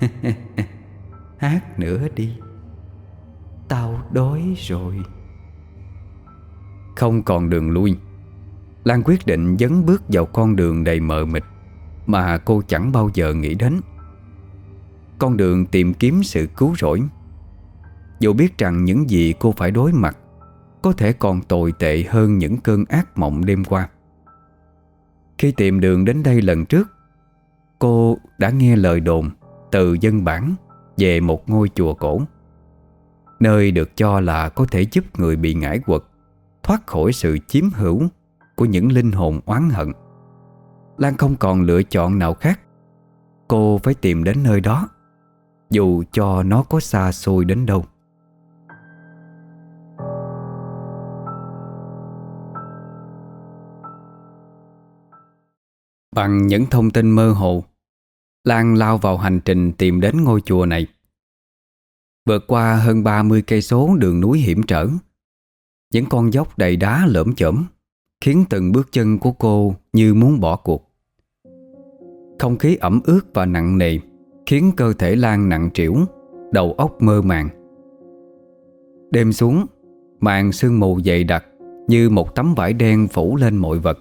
Hát nữa đi. Tao đói rồi. Không còn đường lui. Lan quyết định dấn bước vào con đường đầy mờ mịt Mà cô chẳng bao giờ nghĩ đến. Con đường tìm kiếm sự cứu rỗi. Dù biết rằng những gì cô phải đối mặt Có thể còn tồi tệ hơn những cơn ác mộng đêm qua. Khi tìm đường đến đây lần trước, Cô đã nghe lời đồn từ dân bản Về một ngôi chùa cổ. Nơi được cho là có thể giúp người bị ngải quật Thoát khỏi sự chiếm hữu Của những linh hồn oán hận. Lan không còn lựa chọn nào khác. Cô phải tìm đến nơi đó, Dù cho nó có xa xôi đến đâu. Bằng những thông tin mơ hồ Lan lao vào hành trình tìm đến ngôi chùa này. Vượt qua hơn 30 cây số đường núi hiểm trở, Những con dốc đầy đá lởm chởm Khiến từng bước chân của cô như muốn bỏ cuộc. Không khí ẩm ướt và nặng nề Khiến cơ thể Lan nặng trĩu, Đầu óc mơ màng. Đêm xuống, Màn sương mù dày đặc Như một tấm vải đen phủ lên mọi vật,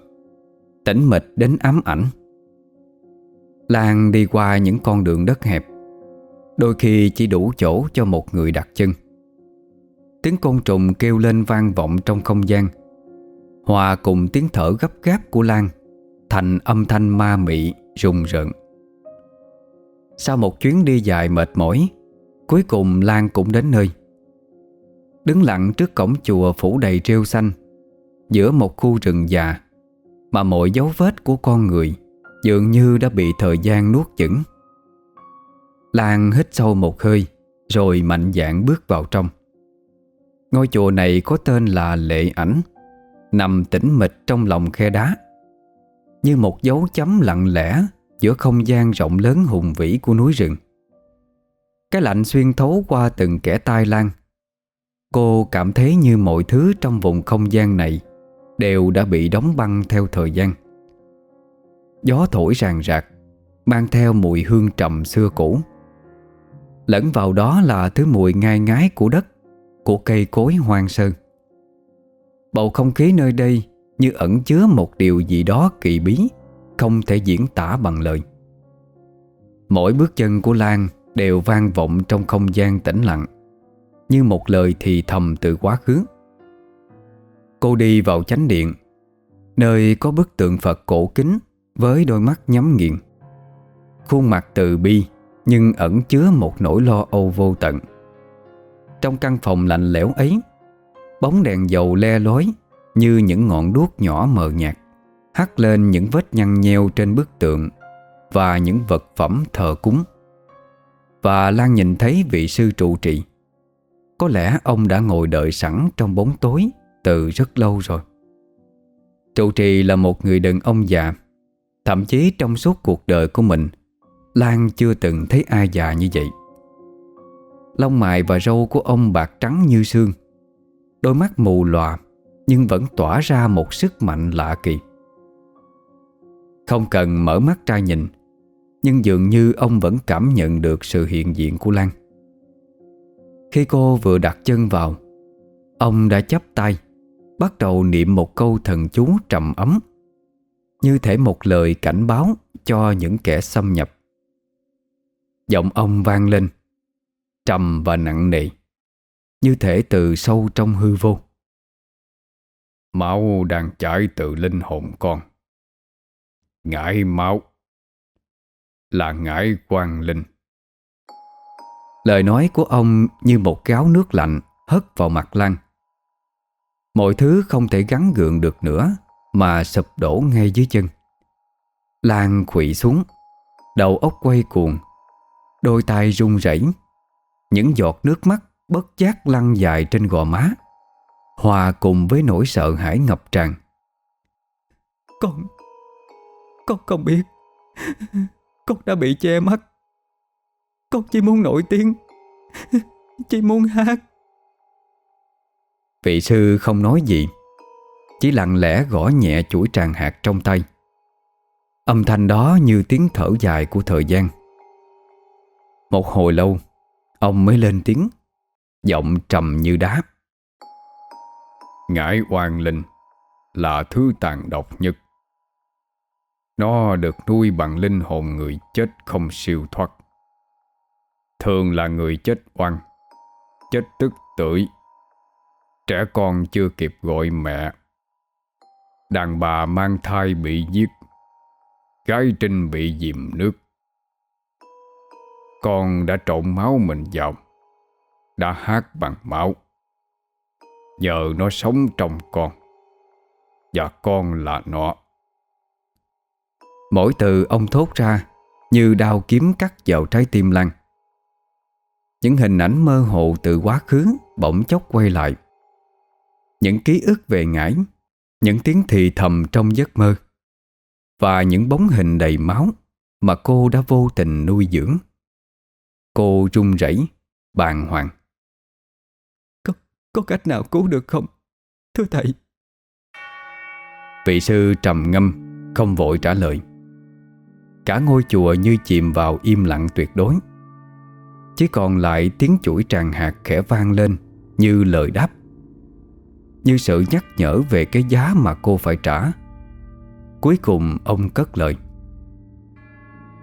Tĩnh mịch đến ám ảnh. Lan đi qua những con đường đất hẹp. Đôi khi chỉ đủ chỗ cho một người đặt chân. Tiếng côn trùng kêu lên vang vọng trong không gian. Hòa cùng tiếng thở gấp gáp của Lan, Thành âm thanh ma mị, rùng rợn. Sau một chuyến đi dài mệt mỏi, Cuối cùng Lan cũng đến nơi. Đứng lặng trước cổng chùa phủ đầy rêu xanh, Giữa một khu rừng già, Mà mọi dấu vết của con người Dường như đã bị thời gian nuốt chửng. Lan hít sâu một hơi, Rồi mạnh dạn bước vào trong. Ngôi chùa này có tên là Lệ Ảnh, Nằm tĩnh mịch trong lòng khe đá. Như một dấu chấm lặng lẽ Giữa không gian rộng lớn hùng vĩ của núi rừng. Cái lạnh xuyên thấu qua từng kẻ tai lan. Cô cảm thấy như mọi thứ trong vùng không gian này Đều đã bị đóng băng theo thời gian. Gió thổi ràng rạc, Mang theo mùi hương trầm xưa cũ. Lẫn vào đó là thứ mùi ngai ngái của đất, Của cây cối hoang sơ Bầu không khí nơi đây Như ẩn chứa một điều gì đó kỳ bí, Không thể diễn tả bằng lời. Mỗi bước chân của Lan đều vang vọng trong không gian tĩnh lặng, Như một lời thì thầm từ quá khứ. Cô đi vào chánh điện, Nơi có bức tượng Phật cổ kính với đôi mắt nhắm nghiền. Khuôn mặt từ bi, Nhưng ẩn chứa một nỗi lo âu vô tận. Trong căn phòng lạnh lẽo ấy, Bóng đèn dầu le lói Như những ngọn đuốc nhỏ mờ nhạt, Hắt lên những vết nhăn nheo trên bức tượng Và những vật phẩm thờ cúng. Và Lan nhìn thấy vị sư trụ trì. Có lẽ ông đã ngồi đợi sẵn trong bóng tối Từ rất lâu rồi. Trụ trì là một người đàn ông già Thậm chí trong suốt cuộc đời của mình, Lan chưa từng thấy ai già như vậy. Lông mày và râu của ông bạc trắng như xương. Đôi mắt mù lòa, Nhưng vẫn tỏa ra một sức mạnh lạ kỳ. Không cần mở mắt ra nhìn, Nhưng dường như ông vẫn cảm nhận được sự hiện diện của Lan. Khi cô vừa đặt chân vào, Ông đã chắp tay, Bắt đầu niệm một câu thần chú trầm ấm. Như thể một lời cảnh báo cho những kẻ xâm nhập. Giọng ông vang lên, Trầm và nặng nề, Như thể từ sâu trong hư vô. Máu đang chảy từ linh hồn con. Ngải máu Là ngải quang linh. Lời nói của ông như một gáo nước lạnh hất vào mặt Lan. Mọi thứ không thể gắn gượng được nữa. Mà sụp đổ ngay dưới chân. Lan khủy xuống Đầu óc quay cuồng Đôi tay run rẩy Những giọt nước mắt bất giác lăn dài trên gò má Hòa cùng với nỗi sợ hãi ngập tràn. Con Con không biết. Con đã bị che mắt. Con chỉ muốn nổi tiếng. Chỉ muốn hát. Vị sư không nói gì chỉ lặng lẽ gõ nhẹ chuỗi tràng hạt trong tay. Âm thanh đó như tiếng thở dài của thời gian. Một hồi lâu, Ông mới lên tiếng, Giọng trầm như đá. Ngải oan linh Là thứ tàn độc nhất. Nó được nuôi bằng linh hồn người chết không siêu thoát. Thường là người chết oan, Chết tức tưởi. Trẻ con chưa kịp gọi mẹ Đàn bà mang thai bị giết. Gái trinh bị dìm nước. Con đã trộn máu mình vào. Đã hát bằng máu. Nhờ nó sống trong con. Và con là nó. Mỗi từ ông thốt ra Như đao kiếm cắt vào trái tim Lan. Những hình ảnh mơ hồ từ quá khứ Bỗng chốc quay lại. Những ký ức về ngải những tiếng thì thầm trong giấc mơ Và những bóng hình đầy máu Mà cô đã vô tình nuôi dưỡng. Cô run rẩy bàng hoàng. Có, có cách nào cứu được không? Thưa thầy? Vị sư trầm ngâm Không vội trả lời. Cả ngôi chùa như chìm vào im lặng tuyệt đối. Chỉ còn lại tiếng chuỗi tràn hạt khẽ vang lên Như lời đáp như sự nhắc nhở về cái giá mà cô phải trả. Cuối cùng ông cất lời.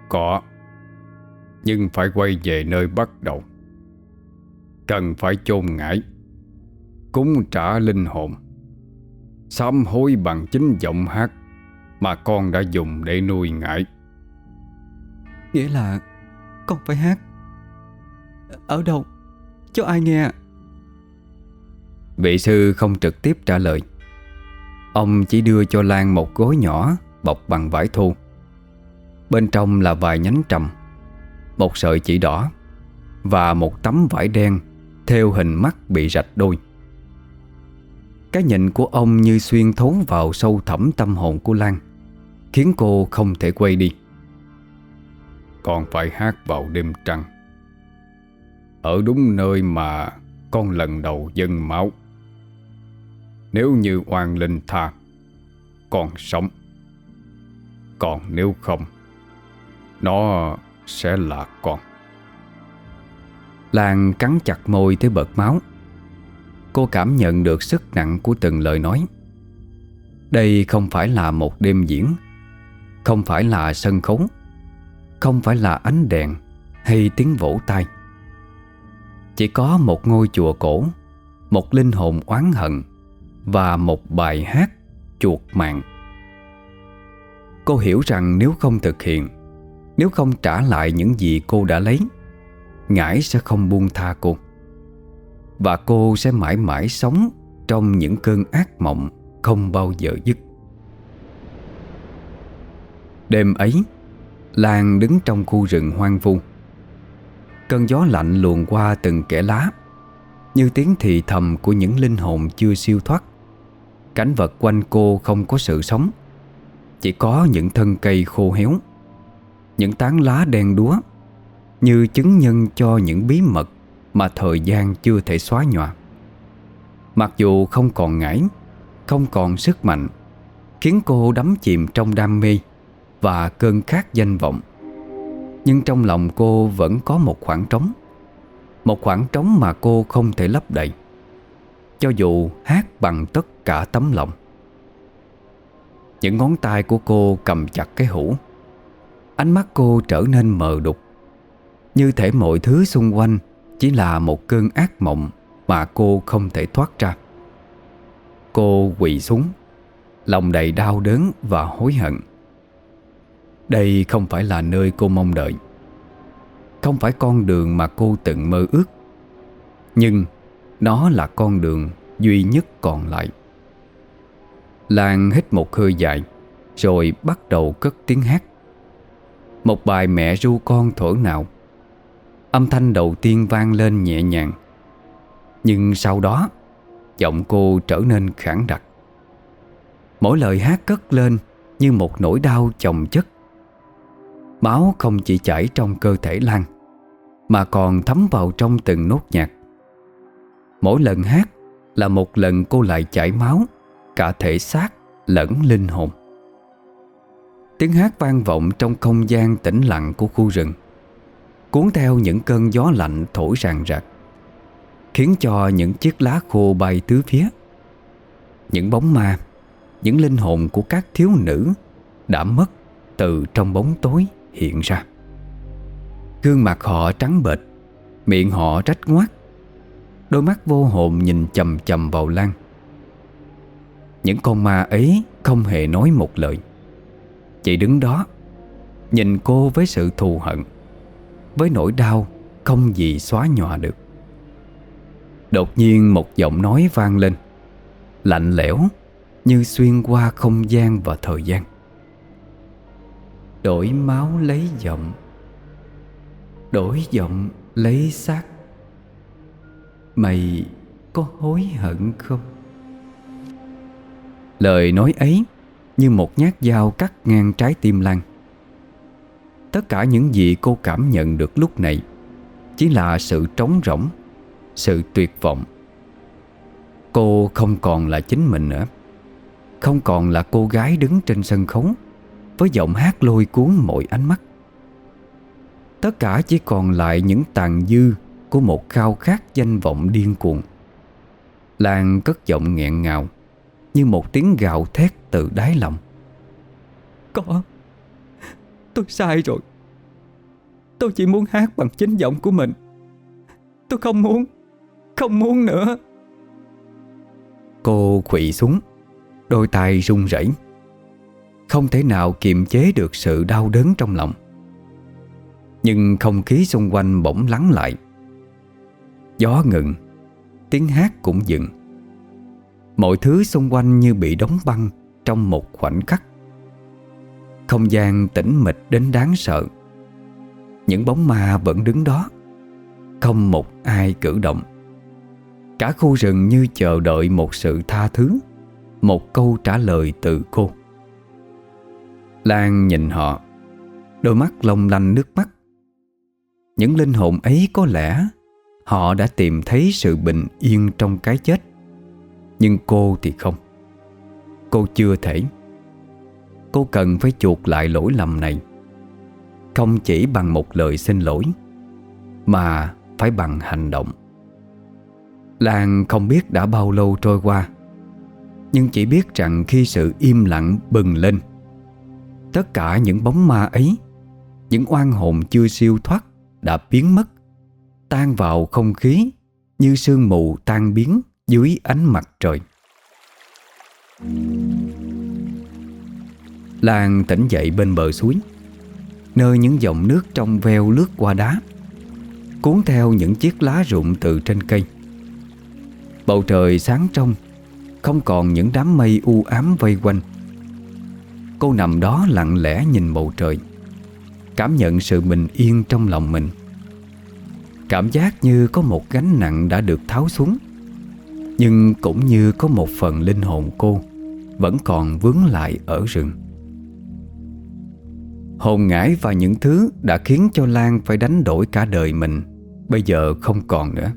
Có Nhưng phải quay về nơi bắt đầu. Cần phải chôn ngải Cúng trả linh hồn Sám hối bằng chính giọng hát Mà con đã dùng để nuôi ngải. Nghĩa là Con phải hát. Ở đâu? Cho ai nghe Vị sư không trực tiếp trả lời. Ông chỉ đưa cho Lan một gối nhỏ Bọc bằng vải thô. Bên trong là vài nhánh trầm, Một sợi chỉ đỏ Và một tấm vải đen Theo hình mắt bị rạch đôi. Cái nhìn của ông như xuyên thấu vào sâu thẳm tâm hồn của Lan, Khiến cô không thể quay đi. Còn phải hát vào đêm trăng. Ở đúng nơi mà con lần đầu dâng máu nếu như oan linh tha, Còn sống. Còn nếu không, Nó sẽ là con. Lan cắn chặt môi tới bật máu. Cô cảm nhận được sức nặng của từng lời nói. Đây không phải là một đêm diễn, Không phải là sân khấu, Không phải là ánh đèn Hay tiếng vỗ tay. Chỉ có một ngôi chùa cổ, Một linh hồn oán hận và một bài hát chuột mạng. Cô hiểu rằng nếu không thực hiện, Nếu không trả lại những gì cô đã lấy, Ngải sẽ không buông tha cô. Và cô sẽ mãi mãi sống Trong những cơn ác mộng Không bao giờ dứt. Đêm ấy, Lan đứng trong khu rừng hoang vu. Cơn gió lạnh luồn qua từng kẻ lá, Như tiếng thì thầm của những linh hồn chưa siêu thoát. Cảnh vật quanh cô không có sự sống. Chỉ có những thân cây khô héo, Những tán lá đen đúa, Như chứng nhân cho những bí mật Mà thời gian chưa thể xóa nhòa. Mặc dù không còn ngải, Không còn sức mạnh, Khiến cô đắm chìm trong đam mê Và cơn khát danh vọng. Nhưng trong lòng cô vẫn có một khoảng trống, Một khoảng trống mà cô không thể lấp đầy. Cho dù hát bằng tất cả tấm lòng. Những ngón tay của cô cầm chặt cái hũ. Ánh mắt cô trở nên mờ đục. Như thể mọi thứ xung quanh Chỉ là một cơn ác mộng Mà cô không thể thoát ra. Cô quỳ xuống, Lòng đầy đau đớn và hối hận. Đây không phải là nơi cô mong đợi. Không phải con đường mà cô từng mơ ước. Nhưng nó là con đường duy nhất còn lại. Lan hít một hơi dài, Rồi bắt đầu cất tiếng hát. Một bài mẹ ru con thổi nào. Âm thanh đầu tiên vang lên nhẹ nhàng. Nhưng sau đó, Giọng cô trở nên khản đặc. Mỗi lời hát cất lên Như một nỗi đau chồng chất. Máu không chỉ chảy trong cơ thể Lan, Mà còn thấm vào trong từng nốt nhạc. Mỗi lần hát Là một lần cô lại chảy máu, Cả thể xác lẫn linh hồn. Tiếng hát vang vọng trong không gian tĩnh lặng của khu rừng, Cuốn theo những cơn gió lạnh thổi ràng rạc, Khiến cho những chiếc lá khô bay tứ phía. Những bóng ma, Những linh hồn của các thiếu nữ Đã mất từ trong bóng tối hiện ra. Gương mặt họ trắng bệch, Miệng họ rách ngoát Đôi mắt vô hồn nhìn chầm chầm vào Lan. Những con ma ấy không hề nói một lời. Chỉ đứng đó, Nhìn cô với sự thù hận, Với nỗi đau Không gì xóa nhòa được. Đột nhiên một giọng nói vang lên, Lạnh lẽo Như xuyên qua không gian và thời gian. Đổi máu lấy giọng, Đổi giọng lấy xác. Mày có hối hận không? Lời nói ấy Như một nhát dao cắt ngang trái tim Lan. Tất cả những gì cô cảm nhận được lúc này Chỉ là sự trống rỗng, Sự tuyệt vọng. Cô không còn là chính mình nữa, Không còn là cô gái đứng trên sân khấu Với giọng hát lôi cuốn mọi ánh mắt. Tất cả chỉ còn lại những tàn dư của một khao khát danh vọng điên cuồng. Lan cất giọng nghẹn ngào Như một tiếng gào thét từ đáy lòng. Có. Tôi sai rồi. Tôi chỉ muốn hát bằng chính giọng của mình. Tôi không muốn Không muốn nữa. Cô quỵ xuống Đôi tay run rẩy. Không thể nào kiềm chế được sự đau đớn trong lòng. Nhưng không khí xung quanh bỗng lắng lại Gió ngừng, Tiếng hát cũng dừng. Mọi thứ xung quanh như bị đóng băng Trong một khoảnh khắc. Không gian tĩnh mịch đến đáng sợ. Những bóng ma vẫn đứng đó, Không một ai cử động. Cả khu rừng như chờ đợi một sự tha thứ, Một câu trả lời từ cô. Lan nhìn họ, Đôi mắt long lanh nước mắt. Những linh hồn ấy có lẽ Họ đã tìm thấy sự bình yên trong cái chết. Nhưng cô thì không. Cô chưa thể. Cô cần phải chuộc lại lỗi lầm này. Không chỉ bằng một lời xin lỗi, Mà phải bằng hành động. Lan không biết đã bao lâu trôi qua, Nhưng chỉ biết rằng khi sự im lặng bừng lên, Tất cả những bóng ma ấy, Những oan hồn chưa siêu thoát Đã biến mất. Tan vào không khí, Như sương mù tan biến Dưới ánh mặt trời. Lan tỉnh dậy bên bờ suối, Nơi những dòng nước trong veo lướt qua đá, Cuốn theo những chiếc lá rụng từ trên cây. Bầu trời sáng trong, Không còn những đám mây u ám vây quanh. Cô nằm đó lặng lẽ nhìn bầu trời, Cảm nhận sự bình yên trong lòng mình. Cảm giác như có một gánh nặng đã được tháo xuống. Nhưng cũng như có một phần linh hồn cô, Vẫn còn vướng lại ở rừng. Hồn ngải và những thứ đã khiến cho Lan phải đánh đổi cả đời mình, Bây giờ không còn nữa.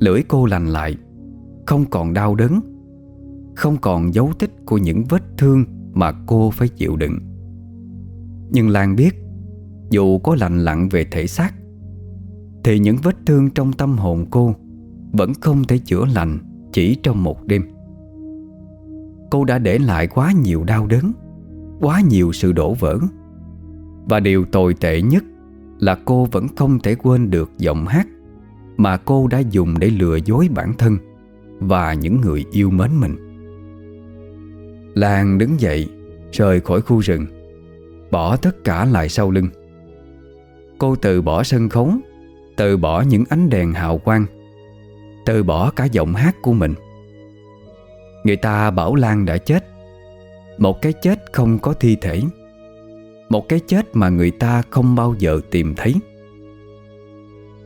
Lưỡi cô lành lại, Không còn đau đớn, Không còn dấu tích của những vết thương Mà cô phải chịu đựng. Nhưng Lan biết, Dù có lành lặn về thể xác thì những vết thương trong tâm hồn cô Vẫn không thể chữa lành Chỉ trong một đêm. Cô đã để lại quá nhiều đau đớn, Quá nhiều sự đổ vỡ. Và điều tồi tệ nhất Là cô vẫn không thể quên được giọng hát Mà cô đã dùng để lừa dối bản thân Và những người yêu mến mình. Làng đứng dậy, Rời khỏi khu rừng, Bỏ tất cả lại sau lưng. Cô từ bỏ sân khấu từ bỏ những ánh đèn hào quang, Từ bỏ cả giọng hát của mình. Người ta bảo Lan đã chết. Một cái chết không có thi thể. Một cái chết mà người ta không bao giờ tìm thấy.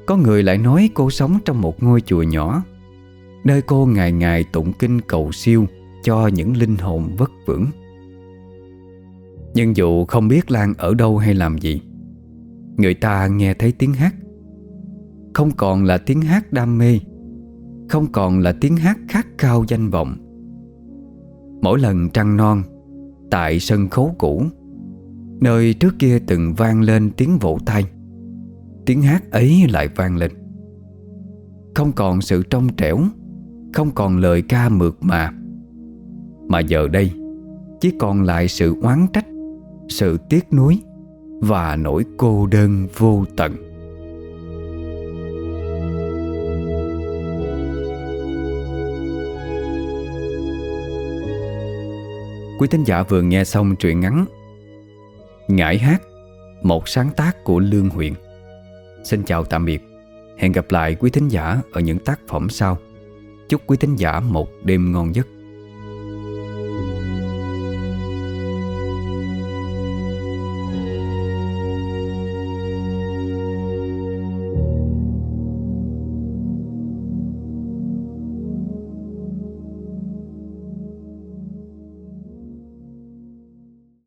Có người lại nói cô sống trong một ngôi chùa nhỏ, Nơi cô ngày ngày tụng kinh cầu siêu Cho những linh hồn vất vưởng. Nhưng dù không biết Lan ở đâu hay làm gì, Người ta nghe thấy tiếng hát. Không còn là tiếng hát đam mê, Không còn là tiếng hát khát khao danh vọng. Mỗi lần trăng non, Tại sân khấu cũ, Nơi trước kia từng vang lên tiếng vỗ tay, Tiếng hát ấy lại vang lên. Không còn sự trong trẻo, Không còn lời ca mượt mà Mà giờ đây Chỉ còn lại sự oán trách, Sự tiếc nuối Và nỗi cô đơn vô tận. Quý thính giả vừa nghe xong truyện ngắn Ngải hát, Một sáng tác của Lương Huyện Xin chào tạm biệt. Hẹn gặp lại quý thính giả ở những tác phẩm sau. Chúc quý thính giả một đêm ngon giấc.